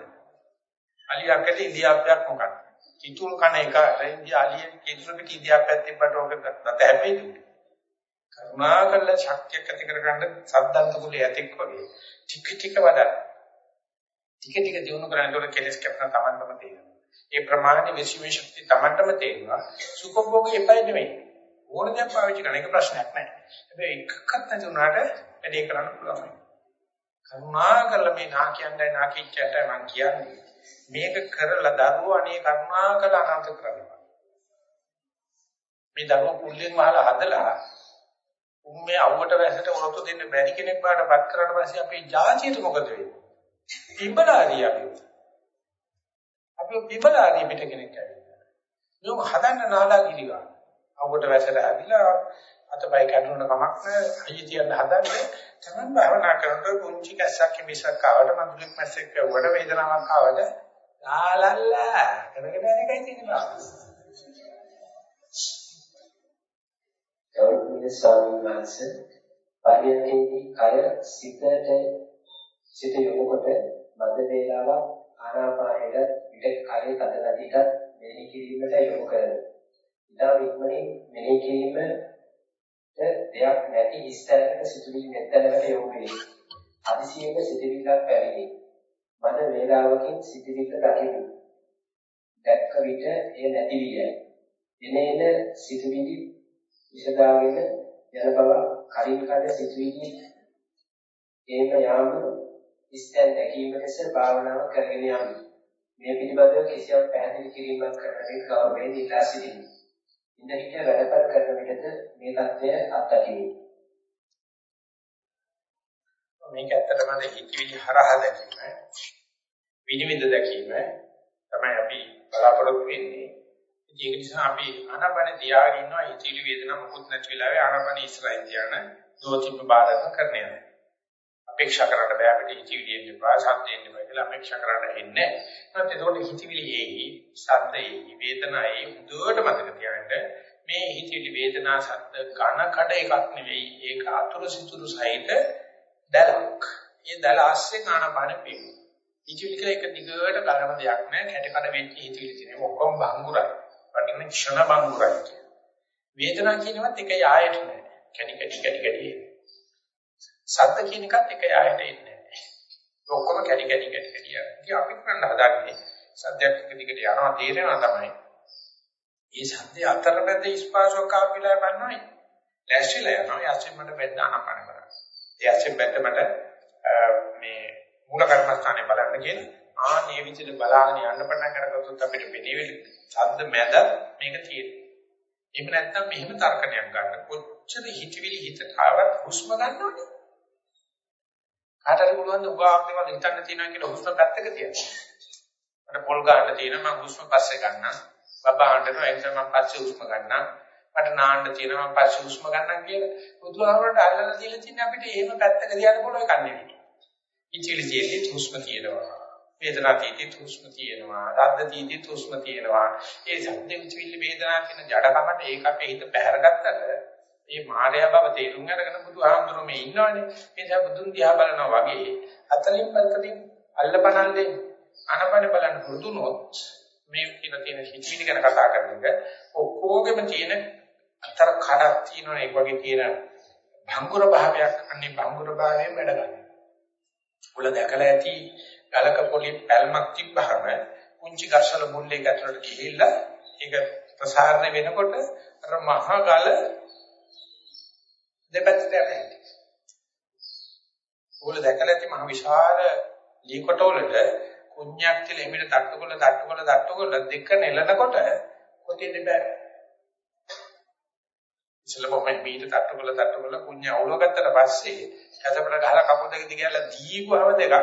[SPEAKER 1] අලියක්කට ඉන්දියාප්පයක් මොකක්ද? කිතුල් කන එක ඉන්දියාලිය කිතුල් පිට ඉන්දියාප්පයක් තිබ්බට ඕක නැත හැපෙයිද? කරුණා කරලා ශක්තියක් ඇති කරගන්න සද්දන්ත කුලයේ ඇතෙක් වගේ ටික ටික වඩා ටික ටික දිනු කරනකොට කෙලස් කැපන තමන්ටම තේරෙනවා. ඒ ප්‍රමාණය විශ්ීමේ ශක්තිය තමන්ටම තේරෙනවා. සුඛභෝගී එපයි නෙමෙයි. ඕන දෙයක් පාවිච්චි කරන එක ප්‍රශ්නයක් නෑ. හැබැයි එකක්වත් නැති උනාට වැඩේ කරන්න පුළුවන්. කරුණා කරලා මේ නා කියන්නේ නා කිච්චට මම කියන්නේ මේක කරලා දරුවෝ අනේ කරුණා කළ අනන්ත කරනවා. මේ දරුවෝ කුල්ලෙන් වහලා හදලා උම්මේ අවුවට වැසට වරොත්තු දෙන්න බැරි කෙනෙක් බාටපත් කරලා පස්සේ අපේ ජාතියට මොකද වෙන්නේ? පිඹලාරිය අපි. අපි පිඹලාරිය පිට කෙනෙක් ඇවිල්ලා. මේක හදන්න නාලා ගිලිවා. අවුවට වැසට ඇවිල්ලා අතපය කැඩුණ කමක් නැහැ. අයිය තියන්න හදන්නේ තමන් භාවනා කරනකොට පුංචි කැස්සක් මිසක් ආවට මඳුලක් මැස්සෙක් වඩ වේදනාවක් ආවද ලාලල්ලා කරගෙන යන එකයි තියෙන්නේ.
[SPEAKER 2] ගෞරවනීය ස්වාමීන් වහන්සේ පරියන්කේදී කය සිතට සිත යොමුකොට මද වේලාවක් ආනාපානයට පිට කය තදගතියට මෙනෙහි කිරීමට යොමු කරනවා. ඊට ඉක්මනින් මෙනෙහි කිරීමට දෙයක් නැති ඉස්තරකට සිතුවිලි නැත්තලකට යොමු වේ. අදිසියෙම සිතුවිල්ලක් පැමිණේ. මද වේලාවකින් සිතුවිල්ල දකිමි. දැක්ක විට එය නැති විය. එනේන සිතුවිලි විසදාගෙන යන බව කලින් කල සිතුවිලි ඒම යාම ඉස්තන් දැකීම ලෙස භාවනාව කරගෙන යමි. මේ පිළිබඳව කිසියම් පැහැදිලි කිරීමක් කරන්න මේ ගෞරවයෙන් ඉල්ලා සිටිමි. ඉඳහිට වැඩපත් කරන විටද මේ தත්ත්වය අත්දැකීමි.
[SPEAKER 1] මේක ඇත්තටම හිතවිලි හරහා දැකීම විනිවිද දැකීම තමයි අපි බලාපොරොත්තු වෙන්නේ. ඒක නිසා අපි ආනාපාන තියාගෙන ඉන්නවා හිතවිලි වේදනා මොකුත් නැති වෙලාවේ ආනාපාන ඉස්සරහින් තියාන දෝතිප බාධක කරන්න යනවා. අපේක්ෂා කරන්න බෑ අපිට හිතවිලි එන්න බෑ සද්ද එන්න බෑ කියලා අපේක්ෂා කරන්න එන්නේ. නැත්නම් ඒකට හිතවිලි එයි, සද්ද එයි, වේදනා එයි හොඳට මතක තියාගන්න මේ හිතවිලි වේදනා සද්ද ඝන කඩ එකක් නෙවෙයි. ඒක අතුරු සිතුරු සහිත දැලක්. මේ දැල ආස්සේ ආනාපාන පේනවා. හිතවිලි කියලා එක දිගට ගලන දෙයක් නෑ. කැට කඩ වෙච්ච හිතවිලි තියෙනවා. ඔක්කොම භංගුරයි. වටින ක්ෂණ භංගුරයි. වේදනා කියනවත් එක යායට නෑ. කැටි කැටි කැටි කැටි. සද්ද කියන එකත් එක යායට එන්නේ නෑ. ඔක්කොම කැටි කැටි කැටි කැටි යනවා. ඉතින් අපි කරන්න හදන්නේ සද්දයක් එක දිගට යනවා තේරෙනවා තමයි. මේ සද්දේ අතරමැද ස්පර්ශක ආපිලා ගන්නවයි. ලැස්තිලා යනවා. යැසෙන් මට බෙද්ද අනපන කරා. ඒ යැසෙන් බෙද්ද මට මේ මූල කර්මස්ථානේ බලන්න කියන ආනේ විදිහට බලාගෙන යන්න පටන් අරගත්තොත් අපිට පෙනේවි සද්ද මැද මේක තියෙනවා. එහෙම නැත්නම් මෙහෙම තර්කණයක් ගන්න. කොච්චර හිතවිලි හිතට ආවත් හුස්ම ගන්නවනේ. කාටරි පුළුවන් උගාවක් දේවල් හිතන්න තියෙනවා කියලා හුස්ම පැත්තක තියන්න. මට පොල් ගන්න තියෙනවා මම හුස්ම පස්සේ ගන්නම්. බබාන්ට නෝ ඒ නිසා මම පස්සේ හුස්ම ගන්නම්. මට නාන්න තියෙනවා මම පස්සේ හුස්ම ගන්නම් කියලා. බුදුහාමරට අල්ලලා දීලා තියෙන අපිට එහෙම පැත්තක තියන්න පුළුවන් එකක් නෙවෙයි. ඉතිලි තියෙදි හුස්ම තියෙනවා. වේදනා තියෙදි හුස්ම තියෙනවා. රද්ද තියෙදි හුස්ම තියෙනවා. ඒ සද්දෙ උචිලි වේදනා කියන ජඩකමට ඒක අපේ හිත පැහැරගත්තට මේ මායя බව තේරුම් අරගෙන බුදුහාමුදුරුවෝ මේ ඉන්නවනේ. ඒ නිසා බුදුන් දිහා බලනවා වගේ අතලින් පැත්තකින් අල්ලපනල්ලේ අනපන බලන්න පුදුනොත් මේ කියන තියෙන හිතවිලි ගැන කතා කරන එක ඔක්කොගෙම තියෙන අතර කඩක් තියෙනවා ඒ වගේ තියෙන භංගුර භාවයක් අන්නේ භංගුර භාවයෙන් වැඩ ගන්න. උල දැකලා ඇති ගලක පොලි පැල්මක් තිබ්බහම කුංචි ඝර්ෂණ මුල්ලේක ඇතුළට ගිහිල්ලා ඒක ප්‍රසාරණය වෙනකොට අර මහා ගල දෙපැත්තට යනවා. උල දැකලා ඇති මහ විශාල ලී කොටවලට කුණ්‍යක් කියලා එමිට තට්ටු කරලා තට්ටු කරලා තට්ටු කරලා දෙක නෙලනකොට කොතෙන්ද බෑ. ඉස්සෙල්ලා මම මීට තට්ටු කරලා තට්ටු කරලා කුණ්‍ය අවුල ගත්තට පස්සේ කැසපට ගහලා කපුල් දෙක දිගහැරලා දීපුවම දෙකක්.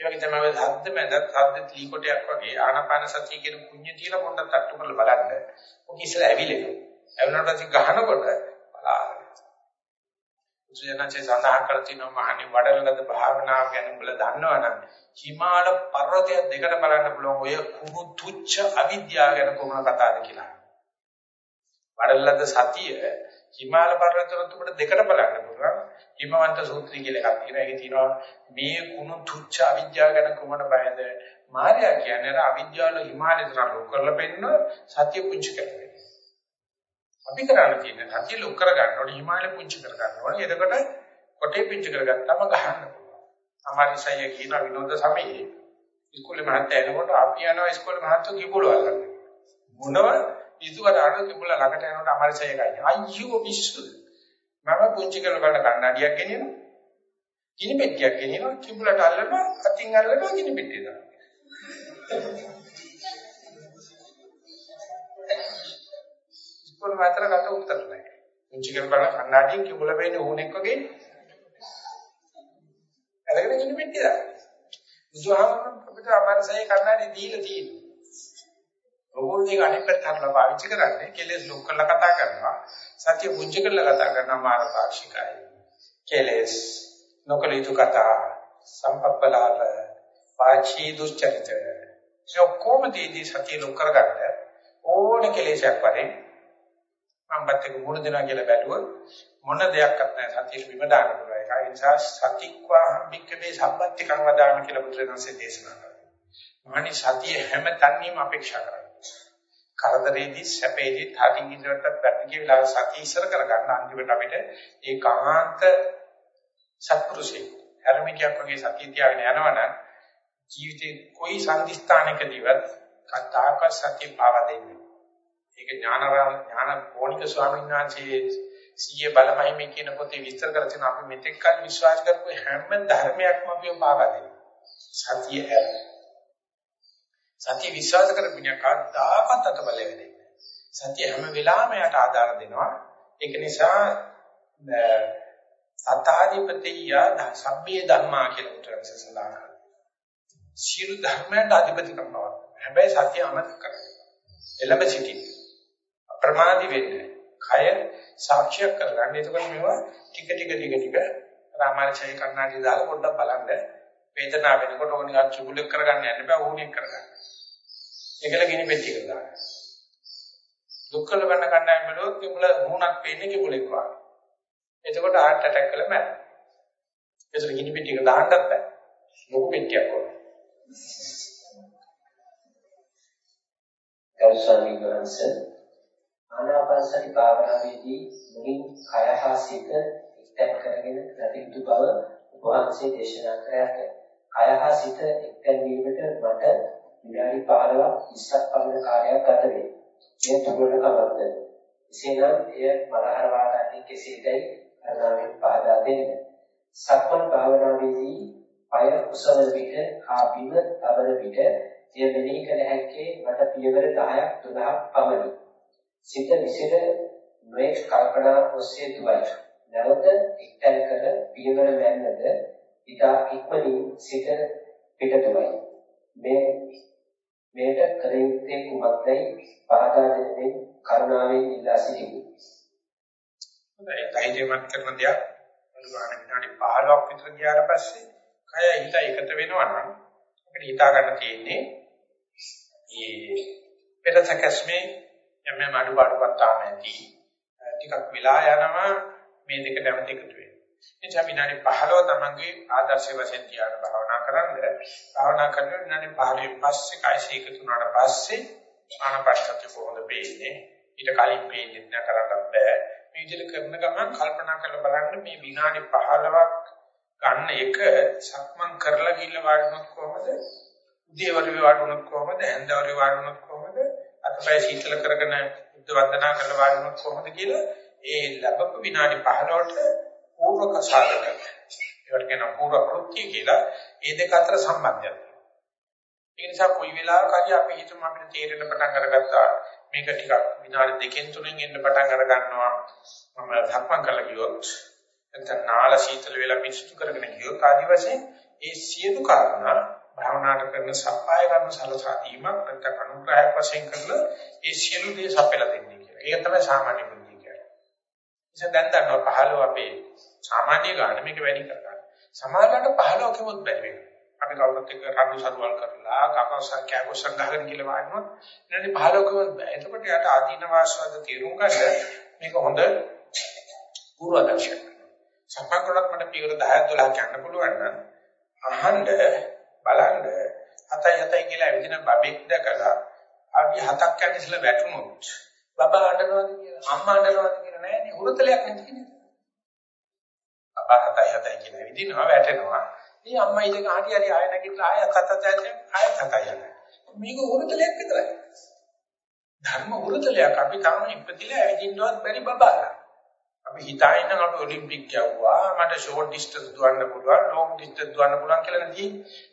[SPEAKER 1] ඒ වගේ තමයි හද්ද මැද හද්ද තී කොටයක් වගේ ආනාපාන සතිය කියන කුණ්‍ය තියලා පොඩ්ඩක් තට්ටු කරලා බලන්න. ඔක ඉස්සෙල්ලා ඇවිලෙනවා. ඇවිලනකොට ඉතින් ගහනකොට බලාගෙන. උසයන්චේ සඳහන් කර තිනවා මහණි වඩලගත භාවනාව ගැන බල දන්නවනම් හිමාල පර්වතය දෙකට බලන්න පුළුවන් ඔය කුණු තුච්ච අවිද්‍යාව ගැන කොහොම කතාද කියලා. වඩලද සතිය හිමාල පර්වතවල තුබට දෙකට බලන්න පුළුවන්. හිමවන්ත සූත්‍රය කියලා එකක් තියෙනවා. ඒකේ තියෙනවා මේ කුණු තුච්ච අවිද්‍යාව ගැන කොමන බයද? මාර්යා කියන්නේ අර අවිද්‍යාවල හිමාලයට ලොක් කරලා පෙන්න සත්‍ය පුංචි කරගන්න. අපි කරන්න තියෙන සත්‍ය ලොක් කරගන්න ඕනේ හිමාලය පුංචි කරගන්න ඕනේ. එතකොට කොටේ පුංචි කරගත්තාම ගහන්න පුළුවන්. අමාරිසය කියන විනෝද සමයේ ඉස්කෝලේ මහත්තයා එනකොට අපි යනවා ඉස්කෝලේ මහත්තයෝ කිඹුල වල්ලන්න. මොනව ඉස්කෝලේ ආරෝ කිඹුල ළඟට යනකොට අමාරිසය ගන්නේ. අයියෝ පිස්සුද. මම පුංචි කරලා බලන කන්නඩියක් ගෙනියනවා. ගිනි පෙට්ටියක් ගෙනියනවා කිඹුලට අල්ලනවා අතින් අල්ලනවා ගිනි පෙට්ටිය දානවා. ඉස්කෝලේ මාතරකට උත්තර නැහැ. පුංචි කරලා බලන කන්නඩියෙන් කිඹුල වෙන්නේ ඕනෙක් වගේ. අරගෙන ගිනි පෙට්ටිය දානවා. බුදුහාමුදුරුවෝ අපිට අමාරුසයි කන්නඩි දීලා තියෙනවා. ඕගොල්ලෝ ඒක අනිත් පැත්තට පාවිච්චි කරන්නේ කෙලෙස් ලොක් කරලා කතා කරනවා. සත්‍ය පුංචි කරලා කතා කරනවා මාර පාක්ෂිකයි. කෙලෙස් නොකලිතු කතා සම්පප්පලාප පාචී දුස්චරිත. ඔක්කොම දීදී සත්‍ය ලොක් කරගන්න ඕන කෙලෙසක් වරේ මම බත් එක මුණ දෙනවා කියලා බැලුවොත් මොන දෙයක්වත් නැහැ සතිය බිම දාන්න පුළුවන්. ඒ නිසා සතික්වා බික්කේ සම්පත්තිකං වදාම කියලා බුදුරජාණන්සේ දේශනා කරා. මානි සතිය හැම තැනම අපේක්ෂා කරන්නේ. කරදරේදී සැපේදී තාටින් ඉඳලටත් පැත්තකේ වෙලාව සතිය ඉස්සර කරගන්න අන්තිමට අපිට ඒකාන්ත සත්පුරුෂේ හැරමිටියක් වගේ සතිය තියාගෙන යනවනම් ජීවිතේ කොයි සංදිස්ථානකදීවත් කතාක සතිය පාවා දෙන්නේ. ඒක ඥානරාම ඥාන පොණික ස්වාමීන් වහන්සේ සීය බලමහිමේ කියන පොතේ විස්තර කර තියෙන අපි මෙතෙක් කල විශ්වාස කරපු හැම ධර්මයක්ම අපි පාවා දෙනවා. සතිය ඇර. සතිය විශ්වාස කරපින කවදාකවත් අතබල වෙන්නේ සතිය හැම වෙලාවෙම යට ආධාර දෙනවා. ඒක නිසා සතාධිපතිය සබ්බේ ධර්මා කියලා උත්තරංශ සඳහන් කරනවා. සියලු ධර්මයන්ට අධිපති කරනවා. හැබැයි සතිය අමතක කරන්නේ. එළඹ සිටින්න. අප්‍රමාදී වෙන්නේ. කය සාක්ෂියක් කරගන්න. එතකොට මේවා ටික ටික ටික ටික රාමාචය කර්ණාටි දාලා පොඩ්ඩක් බලන්න. වේදනාව වෙනකොට ඕන නිකන් චුබුලක් කරගන්න යන්න බෑ ඕනෙක් කරගන්න. ඒකල ගිනි පෙට්ටිය කරලා. දුක්ඛ ලබන කණ්ඩායම වල කිමුල මුණක් පේන්නේ කිමුලෙක් වගේ. එතකොට heart attack කළා මැරෙනවා. ඒසර ගිනි පෙට්ටියක දාන්නත් බෑ. ලොකු පෙට්ටියක් ඕනේ.
[SPEAKER 2] ගරු ස්වාමීන් වහන්සේ ආනාපානසති භාවනාවේදී මුලින් කය හා සිත එක්තැන් කරගෙන ගත බව වහන්සේ දේශනා කර ඇත. කය හා සිත එක්තැන් වීමට මට විනාඩි 15ක් 20ක් පමණ කාලයක් ගත වේ. මේ තුරණ කමක්ද? එසේනම් එය මලහරවා ගන්නේ කෙසේදයි අනාවෙන් පහදා දෙන්න. සක්මන් භාවනාවේදී පය කුසල විට හා බිම තබන විට එය මෙනෙහි කළ හැක්කේ මට පියවර 10ක් 12ක් පමණි. සිත විසිර නොඑක් කල්පනා ඔස්සේ දුවයි. නැවත එක්තැන කර පියවර මැන්නද ඉතා ඉක්මනින් සිත පිටතුමයි. මේ මේට කර යුත්තේ කුමක්දයි පහදා දෙන්නේ කරුණාවෙන් ඉල්ලා සිටිමි.
[SPEAKER 1] හොඳයි ධෛර්යවත් කරන දියා අනුගාන විනාඩි 15ක් විතර ගියාට පස්සේ කය හිත එකත වෙනවා නම් අපිට හිතා ගන්න තියෙන්නේ මේ පෙරසකස්මේ යම් යම් අඩුපාඩුවක් තාම ඇති. ටිකක් වෙලා යනවා මේ දෙක නැවත එකතු වෙනවා. එනිසා විනාඩි 15 තමන්ගේ ආදර්ශ වශයෙන් තියාගෙන භාවනා කරන්ද භාවනා කරන විනාඩි 15 පස්සේ කායශ එකතු වුණාට පස්සේ ආනපනසති කොහොමද වෙන්නේ? ඊට කලින් වෙන්නේ නැ කරන්නත් බෑ. මේ විදිහට කරන ගමන් කල්පනා කරලා බලන්න මේ විනාඩි 15ක් ගන්න එක සක්මන් කරලා ගිහිල්ලා වාඩිවෙනත් කොහොමද? උදේවරු වාඩිවෙනත් කොහොමද? හැන්දවරු වාඩිවෙනත් කොහොමද? අතපය සීතල කරගෙන බුද්ධ වන්දනා කරලා වාඩිවෙනත් කොහොමද කියලා ඒ ලැබපු විනාඩි 15ට පූර්වක සාධක. ඒවට කියන පූර්ව කෘත්‍ය කියලා ඒ දෙක අතර සම්බන්ධයක්. ඒ නිසා කොයි වෙලාවක හරි අපි හිතමු අපිට තේරෙන පටන් අරගත්තා මේක ටිකක් විනාඩි දෙකෙන් තුනෙන් එන්න පටන් අර ගන්නවා මම ධක්මං කරලා ගියොත් නැත්නම් නාල සීතල වෙලා පිස්සු කරගෙන ගියොත් ආදි වශයෙන් ඒ සියලු කාරණා භාවනාට කරන සප්පාය කරන සලසා දීමක් නැත්නම් අනුග්‍රහයක් වශයෙන් කරලා ඒ සියලු දේ සපයලා දෙන්නේ කියලා. ඒක තමයි සාමාන්‍ය බුද්ධිය කියන්නේ. ඉතින් දැන් දන්නවා 15 අපේ සාමාන්‍ය ගන්න මේක වැඩි කරගන්න. සමාජයට 15 කිව්වොත් බැරි වෙනවා. අපි කවුරුත් එක්ක රණ්ඩු සරුවල් කරලා ගාකව සංඛ්‍යාව සංගහගෙන කියලා වයින්වත් ඉතින් 15 කිව්වොත් බෑ. එතකොට යට ආදීන වාස්වාද තීරුම් ගන්න මේක හොඳ පූර්වදර්ශක. සක්මන් කරනකොට මට පියවර 10 12 යන්න පුළුවන් නම් අහන්න බලන්න හතයි හතයි කියලා ඇවිදින බබෙක් දැකලා අපි හතක් යන ඉස්සලා වැටුනොත් බබා අඬනවාද කියලා අම්මා අඬනවාද කියලා නෑනේ හුරතලයක් නැති කෙනෙක්. බබා හතයි හතයි කියලා ඇවිදිනවා වැටෙනවා. ඉතින් අම්මා ඉතින් ආටි හරි ආය නැගිටලා ආය හතත් හතයි ආය හතයි යනවා. මේක හුරතලයක් විතරයි. ධර්ම හුරතලයක් අපි තාම ඉපදිලා ඇවිදින්නවත් බැරි බබාලා. අපි හිතාගෙන අපි ඔලිම්පික් යවුවා මට ෂෝට් ඩිස්ටන්ස් දුවන්න පුළුවන් ලොං ඩිස්ටන්ස් දුවන්න පුළුවන් කියලා නැති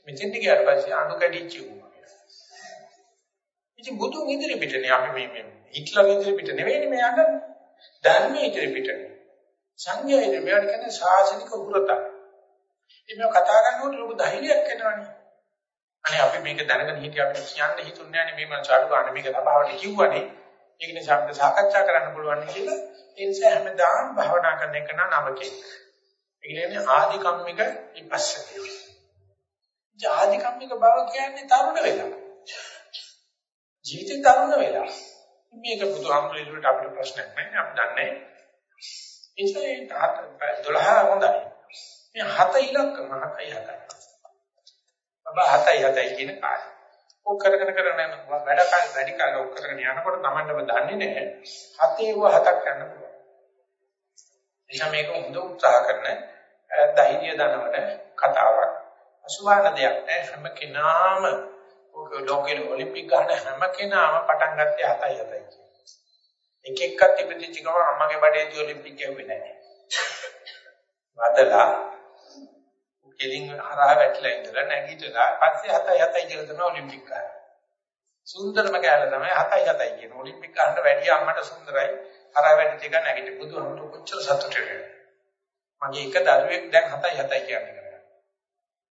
[SPEAKER 1] මෙතෙන්ට ගියාට පස්සේ අඬු කැඩිච්ච උඹ ඉතින් බුදුන් ඉදිරි පිටනේ අපි මේ මේ හිට්ලර් ඉදිරි පිට නෙවෙයිනේ මේ අඬන්නේ ධර්මයේ ඉදිරි පිටනේ සංඝයා ඉදිරි මෙයාට කියන්නේ ශාසනික උරතක් ඉතින් මේ කතා කරනකොට ලොකු ධෛර්යයක් එනවනේ අනේ අපි මේක දැනගෙන හිටිය අපිට කියන්න හිතුන්නේ නැහැ මේ මං චාරු ගන්න මේක සභාවට කිව්වනේ ඒක නිසා අපිට සාකච්ඡා කරන්න පුළුවන් කියලා ඒ නිසා හැමදාම භාවනා කරන එක නමකේ. ඒ කියන්නේ ආධිකම්මික විපස්සකය. ආධිකම්මික බව කියන්නේ තරුණ වෙලා. ජීවිතේ තරුණ වෙලා. මේක බුදුහාමුදුරුවෝ අපිට ප්‍රශ්නයක් නැහැ අපි දන්නේ. ඒ නිසා 12 හොඳයි. මේ හත ඉලක්කම හතයි හතයි. බබා හතයි හතයි කියන කාර්යය. ඔක් කරගෙන කරගෙන යන වැඩ කාල වැඩි කාල ඔක් කරගෙන යනකොට Tamandම දන්නේ නැහැ. හතේ ව හතක් යන්න පුළුවන්. එනිසා මේක හොඳ උත්සාහ කරන ධෛර්ය දනවන කතාවක්. අසුවාන දෙයක් නෑ හැම කෙනාම ඔක ලෝකෙල ඔලිම්පික් ගන්න හැම කෙනාම පටන් ගත්තේ හතයි හතයි කියන. එක එක්කත් ඉපදිච්ච ගමන් අම්මගේ බඩේදී ඔලිම්පික් ගැහුවේ නැහැ. වදලා කෙලින් හරහා වැටලා ඉඳලා නැගිටලා පස්සේ හතයි හතයි කියලා තමයි ඔලිම්පික් ගන්න. සුන්දරම කැලේ තමයි හතයි හතයි කියන ඔලිම්පික් ගන්න වැඩි අම්මට සුන්දරයි හරහා වැටිච්ච එක නැගිට බුදුහමතු කොච්චර සතුට වෙනවද? මගේ එක දරුවෙක් දැන් හතයි හතයි කියන්නේ.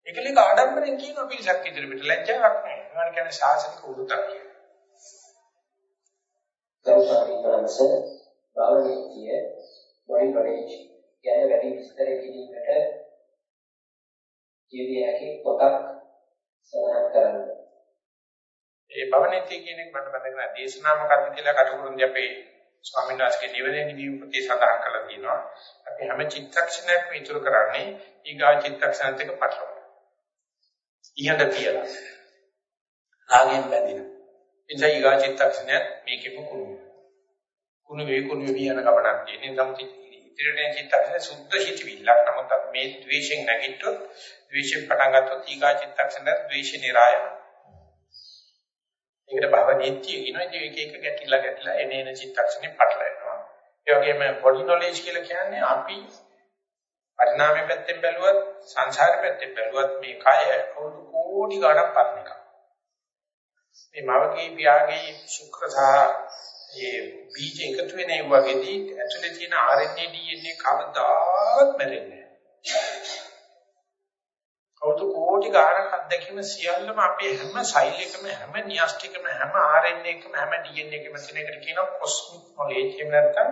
[SPEAKER 1] ඒකලික ආඩම්බරෙන් කියන පිරිසක් ඉදිරියට ලැජ්ජාවක් නෑ. ඒවා කියන්නේ ශාසනික උරුතක් කියන.
[SPEAKER 2] ගෞරවණීයවන්ස භාවනීය මොයි නොලෙජ් ගැන වැඩි විස්තර කිරීමට හැකි පොතක් සඳහන් කරන්න.
[SPEAKER 1] ඒ භවනීති කියන එක මට මතක නැහැ දේශනා මොකක්ද කියලා කටුකුරුන්දී අපේ ස්වාමීන් වහන්සේගේ නිවෙලෙන නියුපති සඳහන් කරලා තියෙනවා. අපි හැම චිත්තක්ෂණයක්ම ඉතුරු කරන්නේ ඊගා චිත්තක්ෂණත් එක්ක පටලවන. ඉහඳ තියලා. රාගයෙන් බැඳින. එනිසා ඊගා චිත්තක්ෂණය මේකෙම කුණු. කුණු වේ කුණු වේ යන ගමනක් තියෙන. නමුත් ඉතිරෙන චිත්තක්ෂණය සුද්ධ හිතවිල්ලක්. නමුත් මේ ද්වේෂයෙන් නැගිට්ටොත් ද්වේෂයෙන් පටන් ගත්තොත් ඊගා චිත්තක්ෂණය ද්වේෂ නිරායන. ඒකට භව නිත්‍ය කියනවා. ඉතින් එක එක ගැටිලා ගැටිලා එන එන චිත්තක්ෂණේ පටලැවෙනවා. ඒ වගේම බොඩි නොලෙජ් කියලා කියන්නේ අපි පරිණාමයේ පැත්තෙන් බැලුවත් සංසාරේ පැත්තෙන් බැලුවත් මේ කය අවුරුදු කෝටි ගණන් පරණ එකක්. මේ මවගේ පියාගේ ශුක්‍ර සහ ඒ බීජ එකතු වෙන ඒ වගේදී ඇතුලේ තියෙන RNA DNA කවදාවත් මැරෙන්නේ නැහැ. අවුරුදු කෝටි ගාණක් අත්දැකීම සියල්ලම අපේ හැම සෛල් එකම හැම න්‍යාස්ටිකම හැම RNA එකම හැම DNA එකම තියෙන එකට කියනවා කොස්මික් නොලෙජ් එහෙම නැත්නම්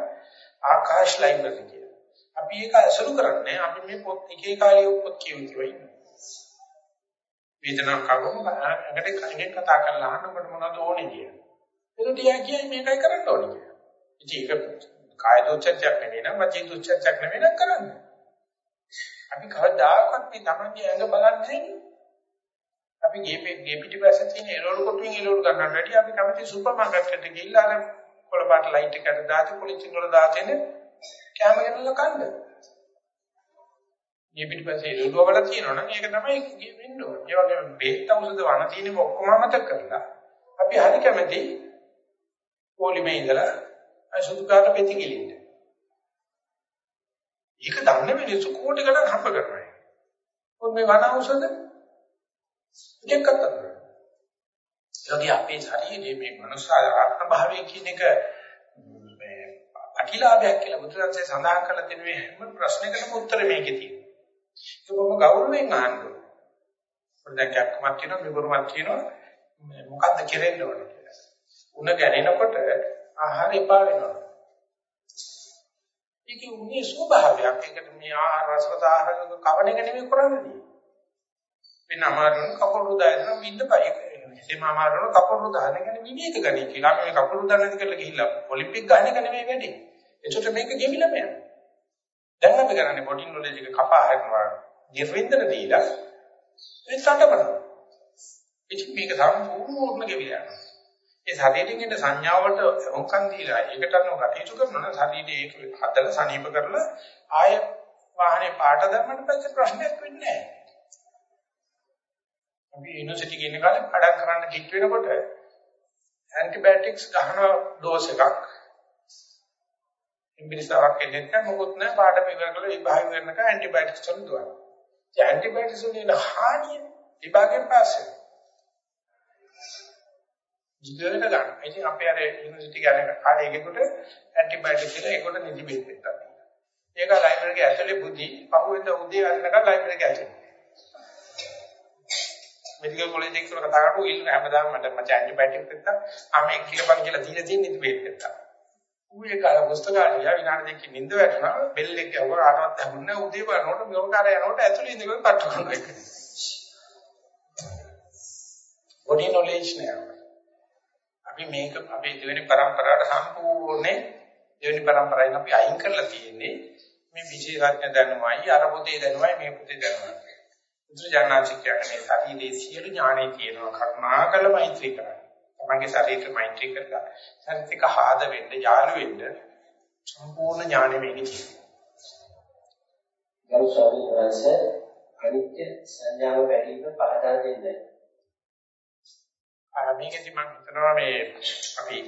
[SPEAKER 1] ආකාශ ලයිබ්‍රරි කියලා. අපි ඒක අසුරු කරන්නේ අපි මේ පොත් එකේ කාලේ පොත් කියවුවා ඉන්නවා. වේදනාවක් කවම අඟට කණෙන් කතා කරලා අහනකොට මොනවද ඕනේ කියලා. ඒක දිහා කියන්නේ මේකයි කරන්න ඕනේ කියලා. ඉතින් ඒක කාය දුච්චත්‍යක් නෙවෙයි නම් වචී දුච්චත්‍යක් නෙවෙයි නම් කරන්නේ. අපි කවදාකවත් මේ තමන්ගේ ඇඟ බලන්නේ අපි ගේ ගේ පිටිපස්සේ තියෙන එළවලු කොටුවෙන් එළවලු ගන්නවට වැඩිය අපි කැමති සුපර් මාකට් එකට ගිහිල්ලා අර කොළ පාට ලයිට් එකට දාලා පොලිතින් වල දාගෙන කැම ගෙනල්ලා කන්න. ගේ පිටිපස්සේ එළවලු වල තියෙනවනම් ඒක තමයි වෙන්න ඕනේ. ඒ වගේම බේත් ඖෂධ වණ තියෙන ඔක්කොම මතක කරලා අපි හරි කැමති පොලිමේ ඉඳලා අසුදු කාට පෙති ගිලින්න. ඒක දන්නේ මිනිස්සු කෝටි ගණන් හම්බ කරනවා. මොකද මේ වන ඖෂධ එකක් අතන. ඒගොල්ලෝ අපේ ශරීරයේ මේ මනුෂ්‍ය ආත්ම භාවයේ කියන එක මේ අකිලාභයක් කියලා බුදුරජාණන්සේ සඳහන් කරලා තියෙන මේ හැම ප්‍රශ්නයකටම උත්තර මේකේ තියෙනවා. ඒක බොහොම ගෞරවයෙන් අහන්න ඕනේ. පොඩ්ඩක් කැක්කමක් කියනවා විවරමක් කියනවා මොකද්ද කෙරෙන්න ඕනේ කියලා. උණ ගැනෙනකොට ආහාර එපා වෙනවා. ඒකේ උනේ ස්වභාවයක්. ඒකට මේ ආහාර රසවත ආහාර කවණ එක නෙමෙයි කරන්නේ. වෙන අමාරුන කපුරු දායන විඳපයි. එතෙම අමාරුන කපුරු දාන කියන්නේ විවේක ගනි කියලා. අපි මේ කපුරු දාන ඉද කියලා ගිහිල්ලා ඔලිම්පික් ගන්න එක නෙමෙයි වෙන්නේ. එතකොට මේක ගෙවිලම යනවා. දැන් අපි කරන්නේ බොඩි නොලෙජ් එක කපා හැරනවා. නිර්වින්දන දීලා ඒ සම්පූර්ණ. ඉතින් මේක සම්පූර්ණ ගෙවිලා යනවා. ඒ ශරීරයෙන් එන සංඥාවට මොකක්ද දීලා ඒකට අනුව කටයුතු කරනවා ශරීරයේ ඒක හදලා සනීප කරලා ආය වාහනේ පාට දැම්මට පස්සේ ප්‍රශ්නයක් වෙන්නේ නැහැ. අපි යුනිවර්සිටි ගිහින් කාලේ පාඩම් කරන්න කිට් වෙනකොට ඇන්ටිබයොටික්ස් ගහන ඩෝස් එකක් ඉම්බිරිසාවක් එන්නේ නැහැ මොකොත් නැහැ පාඩම ඉවර කරලා විභාග කරනක ඇන්ටිබයොටික්ස් වලින් දුවනවා. ඒ ඇන්ටිබයොටික්ස් වලින් හානිය විභාගයෙන් පස්සේ ජීවිතේ ගන්න. ඉතින් අපේ අර යුනිවර්සිටි ගානේ කාලේ එකකට ඇන්ටිබයොටික්ස් කියලා ඒකට නිදි බෙහෙත් දෙන්නා. ඒක ලයිබ්‍රරි එකේ ඇතුලේ බුද්ධි පහුවෙන්ද උදේ අරනකම් ලයිබ්‍රරි එකේ ඇතුලේ. මෙඩිකල් කොලෙජ් එකේ කතා කරපුවා ඉන්න හැමදාම මට මචං ඇන්ටිබයොටික් දෙත්තා. ආ මේක කියපන් කියලා දීලා තියෙන නිදි බෙහෙත් දෙත්තා. ඌ ඒක අර පුස්තකාලේ යා විනාඩි දෙකකින් නිින්ද වැටුණා බෙල් එක ගැවුවා ආනවත් හමුන්නේ උදේ බලනකොට මෙවකාර යනකොට ඇතුළේ ඉඳගෙන කට්ට කරනවා ඒක. බොඩි නොලෙජ් නෑ. අපි මේක අපේ දෙවෙනි પરම්පරාවට සම්පූර්ණේ දෙවෙනි પરම්පරාවෙන් අපි අයින් කරලා තියෙන්නේ මේ විශේෂඥ දැනුමයි අර පොතේ දැනුමයි මේ පොතේ දැනුමයි. බුදුජානනාචිකයන් මේ ශරීරයේ සියලු ඥානෙ තියෙනවා කර්මාකල මෛත්‍රී කරන්නේ. තමන්ගේ ශරීරයට මෛත්‍රී කරලා ශරීරික ආද වෙන්න යාළු වෙන්න සම්පූර්ණ ඥානෙ මේකේ තියෙනවා.
[SPEAKER 2] ගරු ස්වාමීන් වහන්සේ අනිත්‍ය සංඥාව වැඩි වීම පහදා දෙන්නේ
[SPEAKER 1] මේකෙදි මම හිතනවා මේ අපි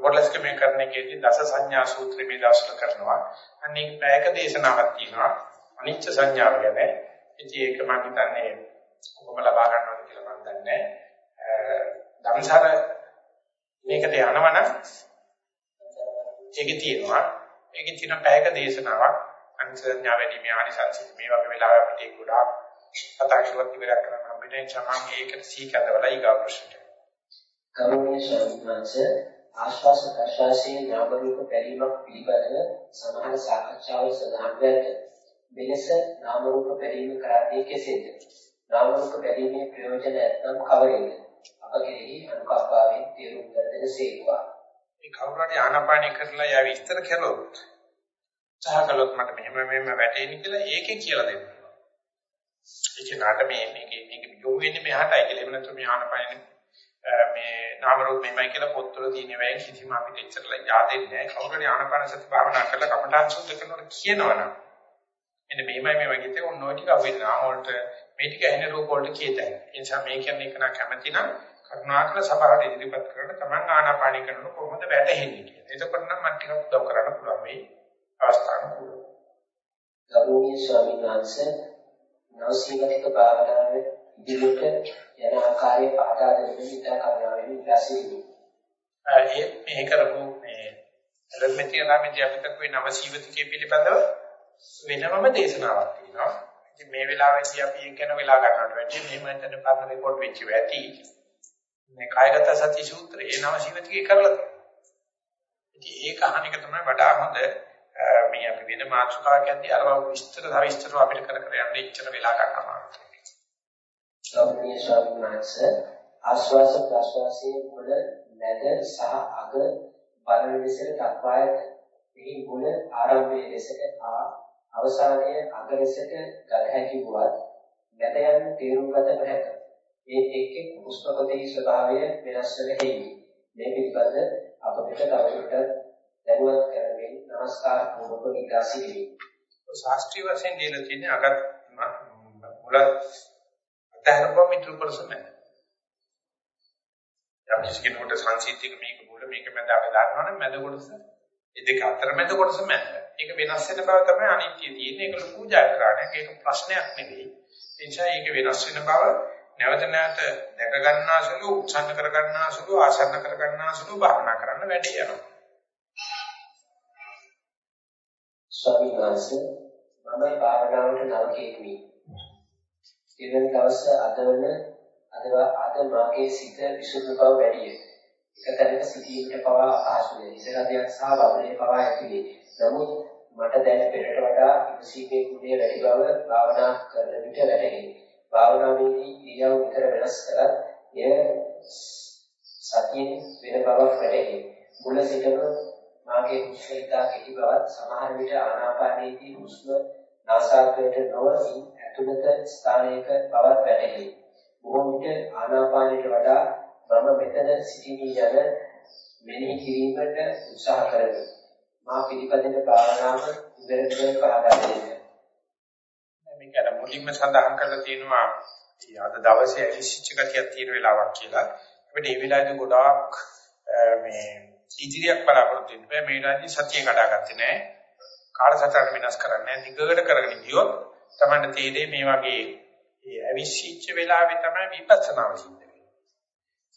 [SPEAKER 1] පොඩ්ලස්ක මේ කරන එකේදී දස සංඥා සූත්‍රය මේ දවස්වල කරනවා. අනික පැයක දේශනාවක් තියෙනවා. අනිච්ච සංඥාව ගැන. ඉතින් ඒක මම හිතන්නේ කොහොම ලබා ගන්නවද කියලා මම දන්නේ නැහැ. ධම්සාර මේකට යනවනම් ඒකේ තියෙනවා. ඒකේ තියෙන පැයක දේශනාවක් අනිච්ච සංඥා වැඩි මේ ආනිසංසිත මේ වගේ වෙලාවක අපිට ගොඩාක් කතා කරුවත් ඉවරක් කරන්න හම්බෙන්නේ චමං ඒකට සීකඳවලා ඊගා ප්‍රශ්නට.
[SPEAKER 2] කරුණේ ශාන්තිංශ ආශ්වාස ප්‍රශ්වාසයේ නාම රූප පරිමක් පිළිබඳව සමහර සාකච්ඡාවල සඳහන් වෙත. මෙලෙස නාම රූප පරිම කරන්නේ කෙසේද? නාම රූප පරිමේ ප්‍රයෝජන නැත්නම් කවරේද? අප කෙරෙහි අනුකම්පාවෙන් තේරුම් ගන්න සේක්වා.
[SPEAKER 1] මේ කවුරු හරි ආනාපානය කරලා යා විස්තර කළොත් සහකලොත් මට මෙහෙම මෙහෙම වැටෙන්නේ කියලා ඒකේ කියලා දෙන්න. ඒ කෙනාට මේ මේක මේක යොමු වෙන්නේ මෙහාටයි කියලා. එහෙම නැත්නම් මේ ආනපයන මේ නාම රූප මෙමය කියලා පොත්වල තියෙන වෙයි කිසිම අපිට ඉච්චරලා yaadෙන්නේ නැහැ. කවුරුහරි ආනපන සති භාවනා කරලා කමඨාන් සුද්ධ කරනකොට කියනවනම් එන්න මෙහෙමයි මේ වගේ තේ. ඔන්න ඔය ටික අවෙන්න නාම වලට මේ ටික ඇහෙන රූප වලට කියතයි. ඒ නිසා මේ කියන්නේ එක නා කැමැති නම් කරුණාකර සභාවට ඉදිරිපත් කරන තමන් ආනාපානි කරනකොට කොහොමද වැටෙන්නේ කියලා එතකොට නම් මම ටිකක් උදව් කරන්න පුළුවන් මේ අවස්ථාව කුඩු
[SPEAKER 2] ගෞරවනීය ස්වාමීන් වහන්සේ නවසීවනික භාවනාවේ ඉදිරියට යන ආකාරය පාදා දෙමින් ඉතා කරුණාවෙන් ඉල්ලා සිටිනවා.
[SPEAKER 1] ඒ මේ කරපු මේ රෙමෙතිය රාමදී අපිට કોઈ නවසීවතිකේ පිළිබඳව වෙනමම දේශනාවක් තියෙනවා. ඉතින් මේ වෙලාවේදී අපි ඒක ගැන වෙලා ගන්නවට වැඩිය මෙහෙම හිතන පරණ රෙකෝඩ් වෙච්ච වෙති. මේ කායගත සති සූත්‍රය ඒ නවසීවතිකේ කරලා තියෙනවා. ඉතින් ඒක අහන එක තමයි වඩා හොඳ මේ අපි වෙන මාතෘකාවක් යද්දී අර විස්තර තව විස්තර අපිට කර කර යන්න ඉච්චර වෙලා ගන්නවා.
[SPEAKER 2] ගෞරවනීය ස්වාමීන් වහන්සේ ආශ්වාස ප්‍රශ්වාසයේ මුල මැද සහ අග බලන විසර දක්වාය එහි මුල ආරම්භයේ ලෙසට ආ අවසානයේ අග ලෙසට ගත හැකි වුවත් මැද යන තේරුම් ගත නොහැක. මේ එක් එක් පුස්තකයේ ස්වභාවය වෙනස් වෙන හේයි. මේ පිළිබඳ අප පිට තවදුරටත් දැනුවත් කරමින් নমස්කාර පූර්වක ඉලා සිටිමි.
[SPEAKER 1] ශාස්ත්‍රීය වශයෙන් දීලා තියෙන අගත් මුල අතහරපුව මිත්‍ර පරසම. යම් කිසි කෙනෙකුට සංසිද්ධියක මේක මුල මේක මැද අපි දන්නවනේ මැද කොටස ඒ දෙක අතර මැද කොටස මැද. ඒක වෙනස් වෙන බව තමයි අනිත්‍ය තියෙන්නේ. ඒක පූජා කරන්නේ. ඒක ප්‍රශ්නයක් නෙවෙයි. ඒ නිසා ඒක වෙනස් වෙන බව නැවත නැවත දැක ගන්නාසුළු උත්සන්න කර ගන්නාසුළු ආසන්න කර ගන්නාසුළු භාවනා කරන්න වැඩි යනවා.
[SPEAKER 2] ස්වාමීන් වහන්සේ මම භාවනාවට නවකෙක්මි. ඊළඟ දවස අදවන අදව අද මාගේ සිත විසුද්ධ බව වැඩිය. එක තැනක සිටීමට පවා අපහසුය. ඉසරදයක් සහ වදනේ පවා ඇතිවේ. නමුත් මට දැන් පෙරට වඩා ඉවසීමේ ගුණය වැඩි බව භාවනා කරන විට වැටහේ. භාවනාවේදී ක්‍රියාව විතර වෙනස් කරත් එය සතියෙන් වෙන බවක් වැටහේ. මුල සිටම මාගේ හුස්ම ඉතා කෙටි බවත් සමහර විට ආනාපානයේදී හුස්ම නාසාග්‍රයට නොව ඇතුළත ස්ථානයක බවත් වැටහේ. බොහෝ විට ආනාපානයට වඩා මම මෙතන සිටිනී යන මෙනෙහි කිරීමට උත්සාහ කරමි. මා පිළිපදින භාවනාව ඉවරදෙන් පහදා දෙන්න.
[SPEAKER 1] මේක අර මුලින්ම සඳහන් කරලා තියෙනවා අද දවසේ ඇවිස්සිච්ච ගතියක් තියෙන වෙලාවක් කියලා. අපිට මේ වෙලාවේදී ගොඩාක් මේ ඉදිරියක් බලාපොරොත්තු වෙන්න බෑ. මේ වෙලාවේදී සතිය කඩාගත්තේ නෑ. කාලසටහන වෙනස් කරන්නේ නෑ. දිගට කරගෙන ගියොත් තමයි තේරෙන්නේ මේ වගේ ඒ ඇවිස්සිච්ච වෙලාවේ තමයි විපස්සනාව සිද්ධ වෙන්නේ.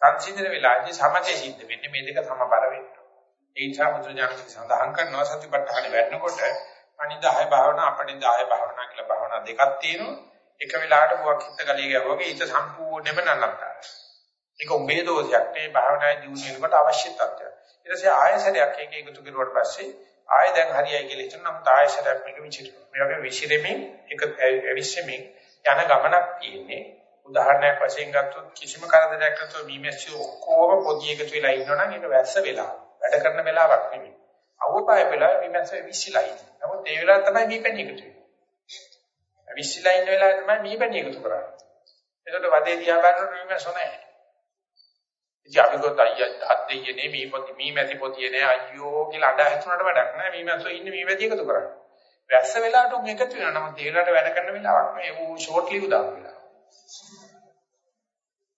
[SPEAKER 1] සංසිඳන වෙලාවේදී සමතේ සිද්ධ වෙන්නේ මේ දෙක සමබර වෙන්න. ඒ නිසා මුද්‍රජානක සඳහන් කරනවා සතිපට්ඨාන වැඩනකොට අනිදාය භාවනා අපනිදාය භාවනා කියලා භාවනා දෙකක් තියෙනවා. එක වෙලාවට බුවක් හිත ගලිය ගියා වගේ හිත සම්පූර්ණයෙන්ම නන්නත්තා. ඒක උඹේ දෝෂයක් නේ භාවනායේ දියුණු වෙනකොට අවශ්‍ය තත්ත්වයක්. ඊට පස්සේ ආයසරයක් එක එකතු කරුවාට පස්සේ ආය දැන් හරියයි කියලා හිතන නම් ආයසරයක් මේක විචිරෙනවා. මේ වගේ විචිරෙමින් එක ඇවිස්සෙමින් යන ගමනක් තියෙන්නේ. උදාහරණයක් වශයෙන් ගත්තොත් කිසිම කරදරයක් නැතුව බීමැස්සි ඔක්කොම පොඩි එකතු වෙලා ඉන්නවනම් ඒක වැස්ස වෙලා වැඩ කරන වෙලාවක් නෙමෙයි. අවුපාය වෙලා බීමැස්ස විශ්සිලා ඉන්නේ. නමුත් ඒ වෙලාව තමයි මීපැණි එකතු වෙන්නේ. විශ්සිලා ඉන්න වෙලාවේ තමයි මීපැණි එකතු කරන්නේ. ඒකට වදේ දිහා බලනකොට මීමැස්ස නැහැ. ඉතින් අපි ගොත අයියා හත් දෙයියනේ මේ පොති මේ මැති පොතිය නෑ අයියෝ කියලා අඬ හැතුනට වැඩක් නෑ මේ මැස්සෝ ඉන්නේ මේ මැති එකතු කරන්නේ. වැස්ස වෙලාවට උන් එකතු වෙනවා. නමුත් ඒ වෙලාවට වැඩ කරන වෙලාවක් මේ ඌ ෂෝට් ලිව් දාපු වෙලාව.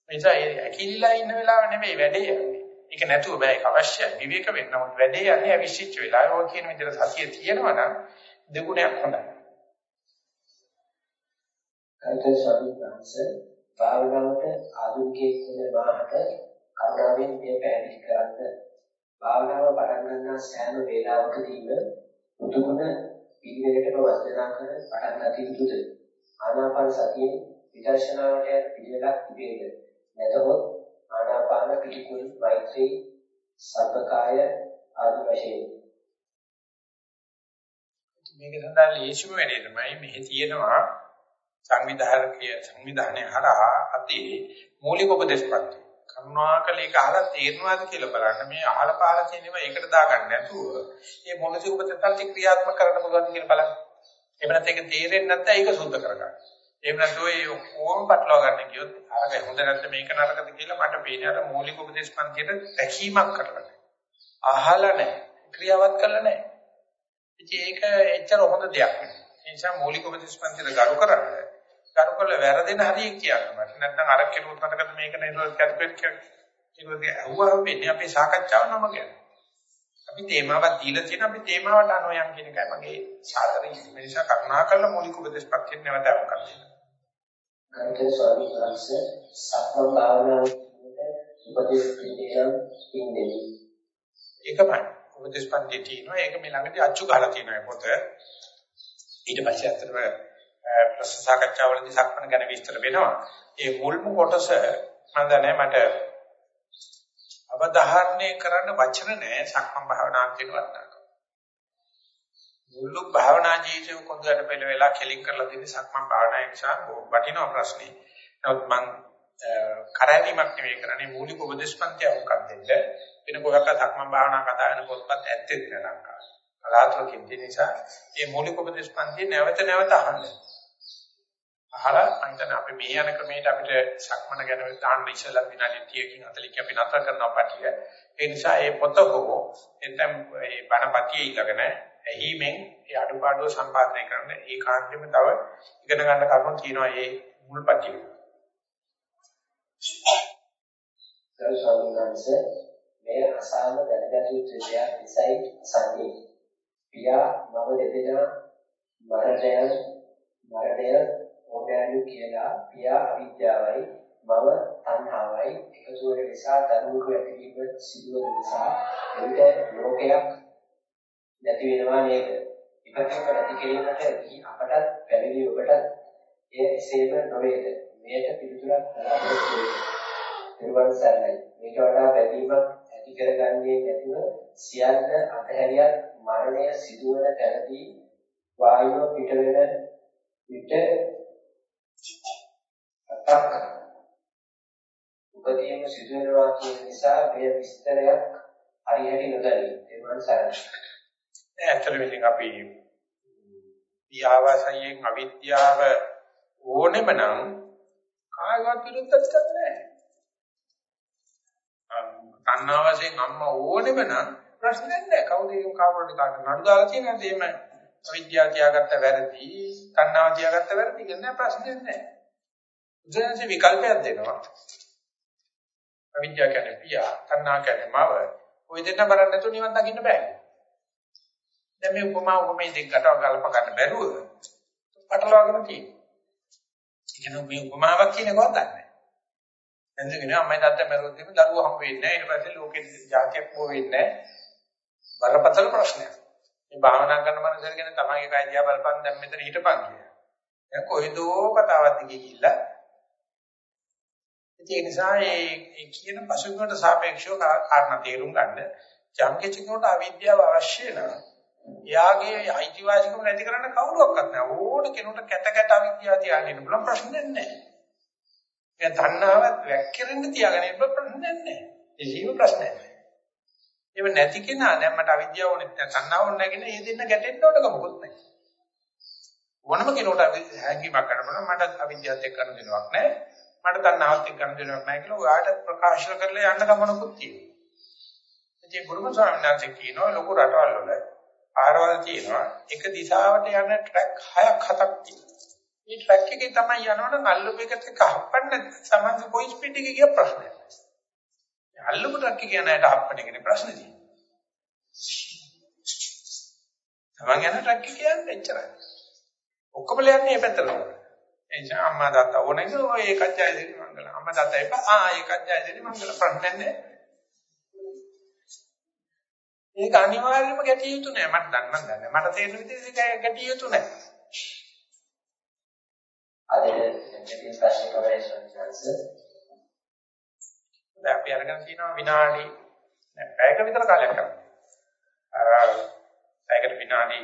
[SPEAKER 1] එනිසා ඇකිලිලා ඉන්න වෙලාව නෙමෙයි වැඩේ යන්නේ. ඒක නැතුව බෑ ඒක අවශ්‍යයි. විවේක වෙන්න. නමුත් වැඩේ යන්නේ අවිශ්චිත වෙලාව. ඔය කියන විදිහට සතිය තියෙනවා නම් දෙගුණයක් හොඳයි.
[SPEAKER 2] කල්ප ස්වාමීන් වහන්සේ භාවනාවට ආධුනිකයෙක් වෙන මාහට කරුණාවෙන් මේ පැහැදිලි කරන්න. භාවනාව පටන් ගන්නා සෑම වේලාවකදීම මුතුමන පිළිවෙලටම වර්ධනා කර පටන් ගත යුතුද? ආනාපාන සතියේ විදර්ශනාවට යන පිළිවෙලක් තිබේද? නැතහොත් ආනාපාන පිළිකුල් මෛත්‍රී සබ්බකාය ආදී වශයෙන්.
[SPEAKER 1] මේක සඳහන් ලේසිම වැඩේ තමයි මෙහි තියෙනවා සංවිධානකීය සංවිධානයේ හරහා අති මූලික උපදේශපත්ති කරුණාකල ඒක අහලා තේරෙනවද කියලා බලන්න. මේ අහල පහල කියනවා ඒකට දාගන්න නැතුව මේ මොනසි උපදේශපත්ති ක්‍රියාත්මක කරන්න පුළුවන් කියලා බලන්න. එහෙම නැත්නම් ඒක තේරෙන්නේ නැත්නම් ඒක සුද්ධ කරගන්න. එහෙම නැත්නම් ඒ ඔක්කොම පටලවා ගන්න කියොත් අරක හොඳ නැත්නම් මේක නරකද කියලා මට පේන්නේ අර මූලික උපදේශපන්තියට තැකීමක් කරලා අහලා නැහැ. ක්‍රියාවත් කරලා නැහැ. ඉතින් ඒක එච්චර හොඳ දෙයක් නෙවෙයි. ඒ නිසා මූලික උපදේශපන්තියට ගරු කරන්නේ කරු කළ වැරදෙන හරිය කියන්න මට නැත්නම් අර කෙරුවොත් මතකද මේක නේද? කැපෙත් කියන්නේ අහුවම වෙන්නේ අපේ සාකච්ඡාව නම කියන්නේ අපි තේමාවක් දීලා තියෙන අපි තේමාවට අනුව යම් කියන එකයි මගේ සාදරය ඒ නිසා කරුණාකරලා මූලික උපදේශ පත්‍යෙන් නැවත අවු කරන්න
[SPEAKER 2] ගරුතර ස්වාමීන් වහන්සේ සක්මන් භාවනාවට උපදේශ පිළිගන්න ඉන්නේ
[SPEAKER 1] ඒකමයි. උපදේශ පන්තියේ තියෙනවා. ඒක මේ ළඟදී අච්චු ගහලා තියෙනවා පොත. ඊට පස්සේ අතරම ප්‍රශ්න සාකච්ඡාවලදී සක්මන ගැන විස්තර වෙනවා. ඒ මුල්ම කොටස මම දන්නේ මට අවධාරණය කරන්න වචන නැහැ සක්මන් භාවනාවක් කියන වටනක. මුළු භාවනා ජීවිතේ කොන්දට පෙළ වෙලා කෙලින් කරලා දෙන්නේ සක්මන් භාවනාව නිසා වටිනා ප්‍රශ්නේ. නමුත් මම කරෑවීමක් නෙවෙයි කරන්නේ මූලික උපදේශපන්තිය මොකක්ද දෙන්න. වෙන කොහොමද සක්මන් භාවනා කතා වෙන පොත්පත් ඇත්තේ නැහැ ලංකාවේ. කලාතුරකින් තියෙන නිසා මේ මූලික උපදේශපන්තිය නැවත නැවත අහන්න. අහලා අන්තන අපි මේ යන ක්‍රමයට අපිට සක්මන ගැන දාන්න ඉස්සලා විනාඩි 30කින් 40කින් අපි නතර කරනවා පැටිය. ඒ නිසා මේ පොත හෝ එතෙන් මේ බණපතිය ඊළඟන එහිමෙන් ඒ අඩුපාඩු සම්පාදනය කරන්න ඒ කාර්යෙම තව ඉගෙන ගන්න කරුණු තියෙනවා මේ මුල්පතිය.
[SPEAKER 2] සර්වසංගාංශ මේ අසාම දැනගත යුතු දෙයක් නිසායි අසන්නේ. පියා මම දෙදෙනා මරණය මරණය ඕනෑලු කියලා පියා අවිද්‍යාවයි මම තණ්හාවයි එකතු වෙන නිසා ධර්මික ඇතිවීම සිදුවන නිසා එවිට ලෝකයක් නැති වෙනවා නේද? ඉපදීම නැති කිරීමට අපටත් පැවිදි ඔබටත් එය එසේම නොවේද? මෙයට පිළිතුරක් බලාපොරොත්තු වෙනවා. සරණයි. මේක වඩා බැඳීමක් ඇති කරගන්නේ නැතිව සියල්ල අතහැරියත් මරණය සිදුවන තැනදී වායුව පිට වෙන විට උපදීම සිදු වෙනවා කියන නිසා මේ විස්තරයක් හරියට නොදැනී ඒවන් සරණ.
[SPEAKER 1] ඇත්තට වෙලින් අපි විහාවසයෙන් අවිද්‍යාව ඕනෙම නම් කායවත් විරුද්ධත්වයක් නැහැ. තණ්හාවසෙන් අම්මා ඕනෙම නම් ප්‍රශ්නයක් නැහැ. කවුද ඒක කවුරුද කාට නඩු දාලා තියෙනවද එහෙම අවිද්‍යාව තියාගත්ත වැරදි, තණ්හාව තියාගත්ත වැරදි කියන්නේ ප්‍රශ්නයක් නැහැ. උදේන්සේ විකල්පයක් දෙනවා. අවිද්‍යාව කියන්නේ පියා, තණ්හා කියන්නේ මව. ওই දෙන්න බලන්න නැතුව නිවන් දකින්න බෑ. දැන් මේ උපමා උපමේ දෙකටව ගලප ගන්න බැරුව පටලවාගෙන තියෙනවා. ඒ කියන්නේ මේ උපමාවක් කියනකොට ගන්නෑ. දැන් කියන්නේ අම්මයි තාත්තයි මැරුවොත් එimhe දරුවෝ හම් වෙන්නේ නැහැ. ඊට පස්සේ ලෝකෙට ජාතියක් හෝ වෙන්නේ නැහැ. බරපතල ප්‍රශ්නයක්. මේ භාවනා කරන මනුස්සයගෙන තමන්ගේ කය දිහා බලපන් දැන් මෙතන හිටපන් කියලා. දැන් කොහෙදෝ කතාවක් දිගේ ගිහිල්ලා ඒ නිසා මේ කියන පසුබිමට සාපේක්ෂව කාරණා තේරුම් ගන්න යම් කිසි කෙනෙකුට අවිද්‍යාව අවශ්‍ය නැහැ. එයාගේ අයිතිවාසිකම නැති කරන්න කවුරුවක්වත් නැහැ. ඕන කෙනෙකුට කැත කැත අවිද්‍යාව තියාගෙන පුළුවන් ප්‍රශ්නයක් නැහැ. ඒ තණ්හාවත් වැක්කිරෙන්න තියාගෙන ඉන්න ප්‍රශ්නයක් නැහැ. ඒ ජීව ප්‍රශ්නයක් නැහැ. ඒව නැති කෙනා දැන් මට අවිද්‍යාව ඕනෙත් නැහැ. තණ්හාව ඕනේ නැගෙන ඒ දෙන්න ගැටෙන්න ඕන කමකුත් නැහැ. ඕනම කෙනෙකුට හැංගීමක් ගන්න පුළුවන් මට අවිද්‍යාවත් එක්ක කරන දෙයක් නැහැ. මට තණ්හාවත් එක්ක කරන දෙයක් නැහැ කියලා ඔයාට ප්‍රකාශ කරලා යන්න ගමනකුත් තියෙනවා. ඉතින් ගුරුම ස්වාමීන් වහන්සේ කියනවා ලොකු රටවල් වල ආරවල් තියෙනවා එක දිශාවට යන ට්‍රැක් 6ක් 7ක් තියෙනවා. මේ ට්‍රැක් එකේ තමයි යනවනම් අල්ලපු එකට එක හප්පන්න සමන්ද කොයි ස්පීඩ් එකේ ගිය ප්‍රශ්නයක්. අල්ලපු ට්‍රැක් එක යන ඇට හප්පන එකනේ ප්‍රශ්නේ තියෙන්නේ. තමන් යන ට්‍රැක් එක යන්නේ එච්චරයි. ඔක්කොම යන්නේ මේ පැත්තට. එනිසා අම්මා තාත්තා ඕනේ නෝ ඒකත් ජය දෙවි මංගල. අම්මා තාත්තා එපා. ආ ඒකත් ජය දෙවි මංගල ප්‍රශ්නයක් නෑ. ඒක අනිවාර්යයෙන්ම ගැටිය යුතු නෑ. මට දන්න දන්නේ. මට තේරෙන විදිහට ඒක ගැටිය යුතු නෑ.
[SPEAKER 2] අද දෙකේ ප්‍රශ්න කවරේ සංචාරස.
[SPEAKER 1] දැන් අපි අරගෙන තියෙනවා විනාඩි නෑ පැයක විතර කාලයක්. අර පැයකට විනාඩි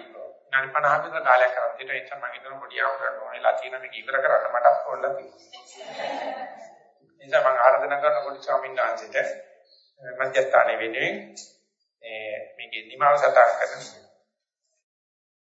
[SPEAKER 1] විනාඩි 50 විතර කාලයක් කරන් තියෙනවා. ඒ නිසා මම හිතන පොඩි ආවරණ ඕනෙලා තියෙන මේක ඉවර කරන්න මටත් ඕනලා තියෙනවා. ඒ නිසා මම ආරාධනා කරන පොඩි ස්වාමීන් වහන්සේට මධ්‍යස්ථානයේ වෙනුවෙන් මේ මේකේ නිමාව සටහන් කරන්න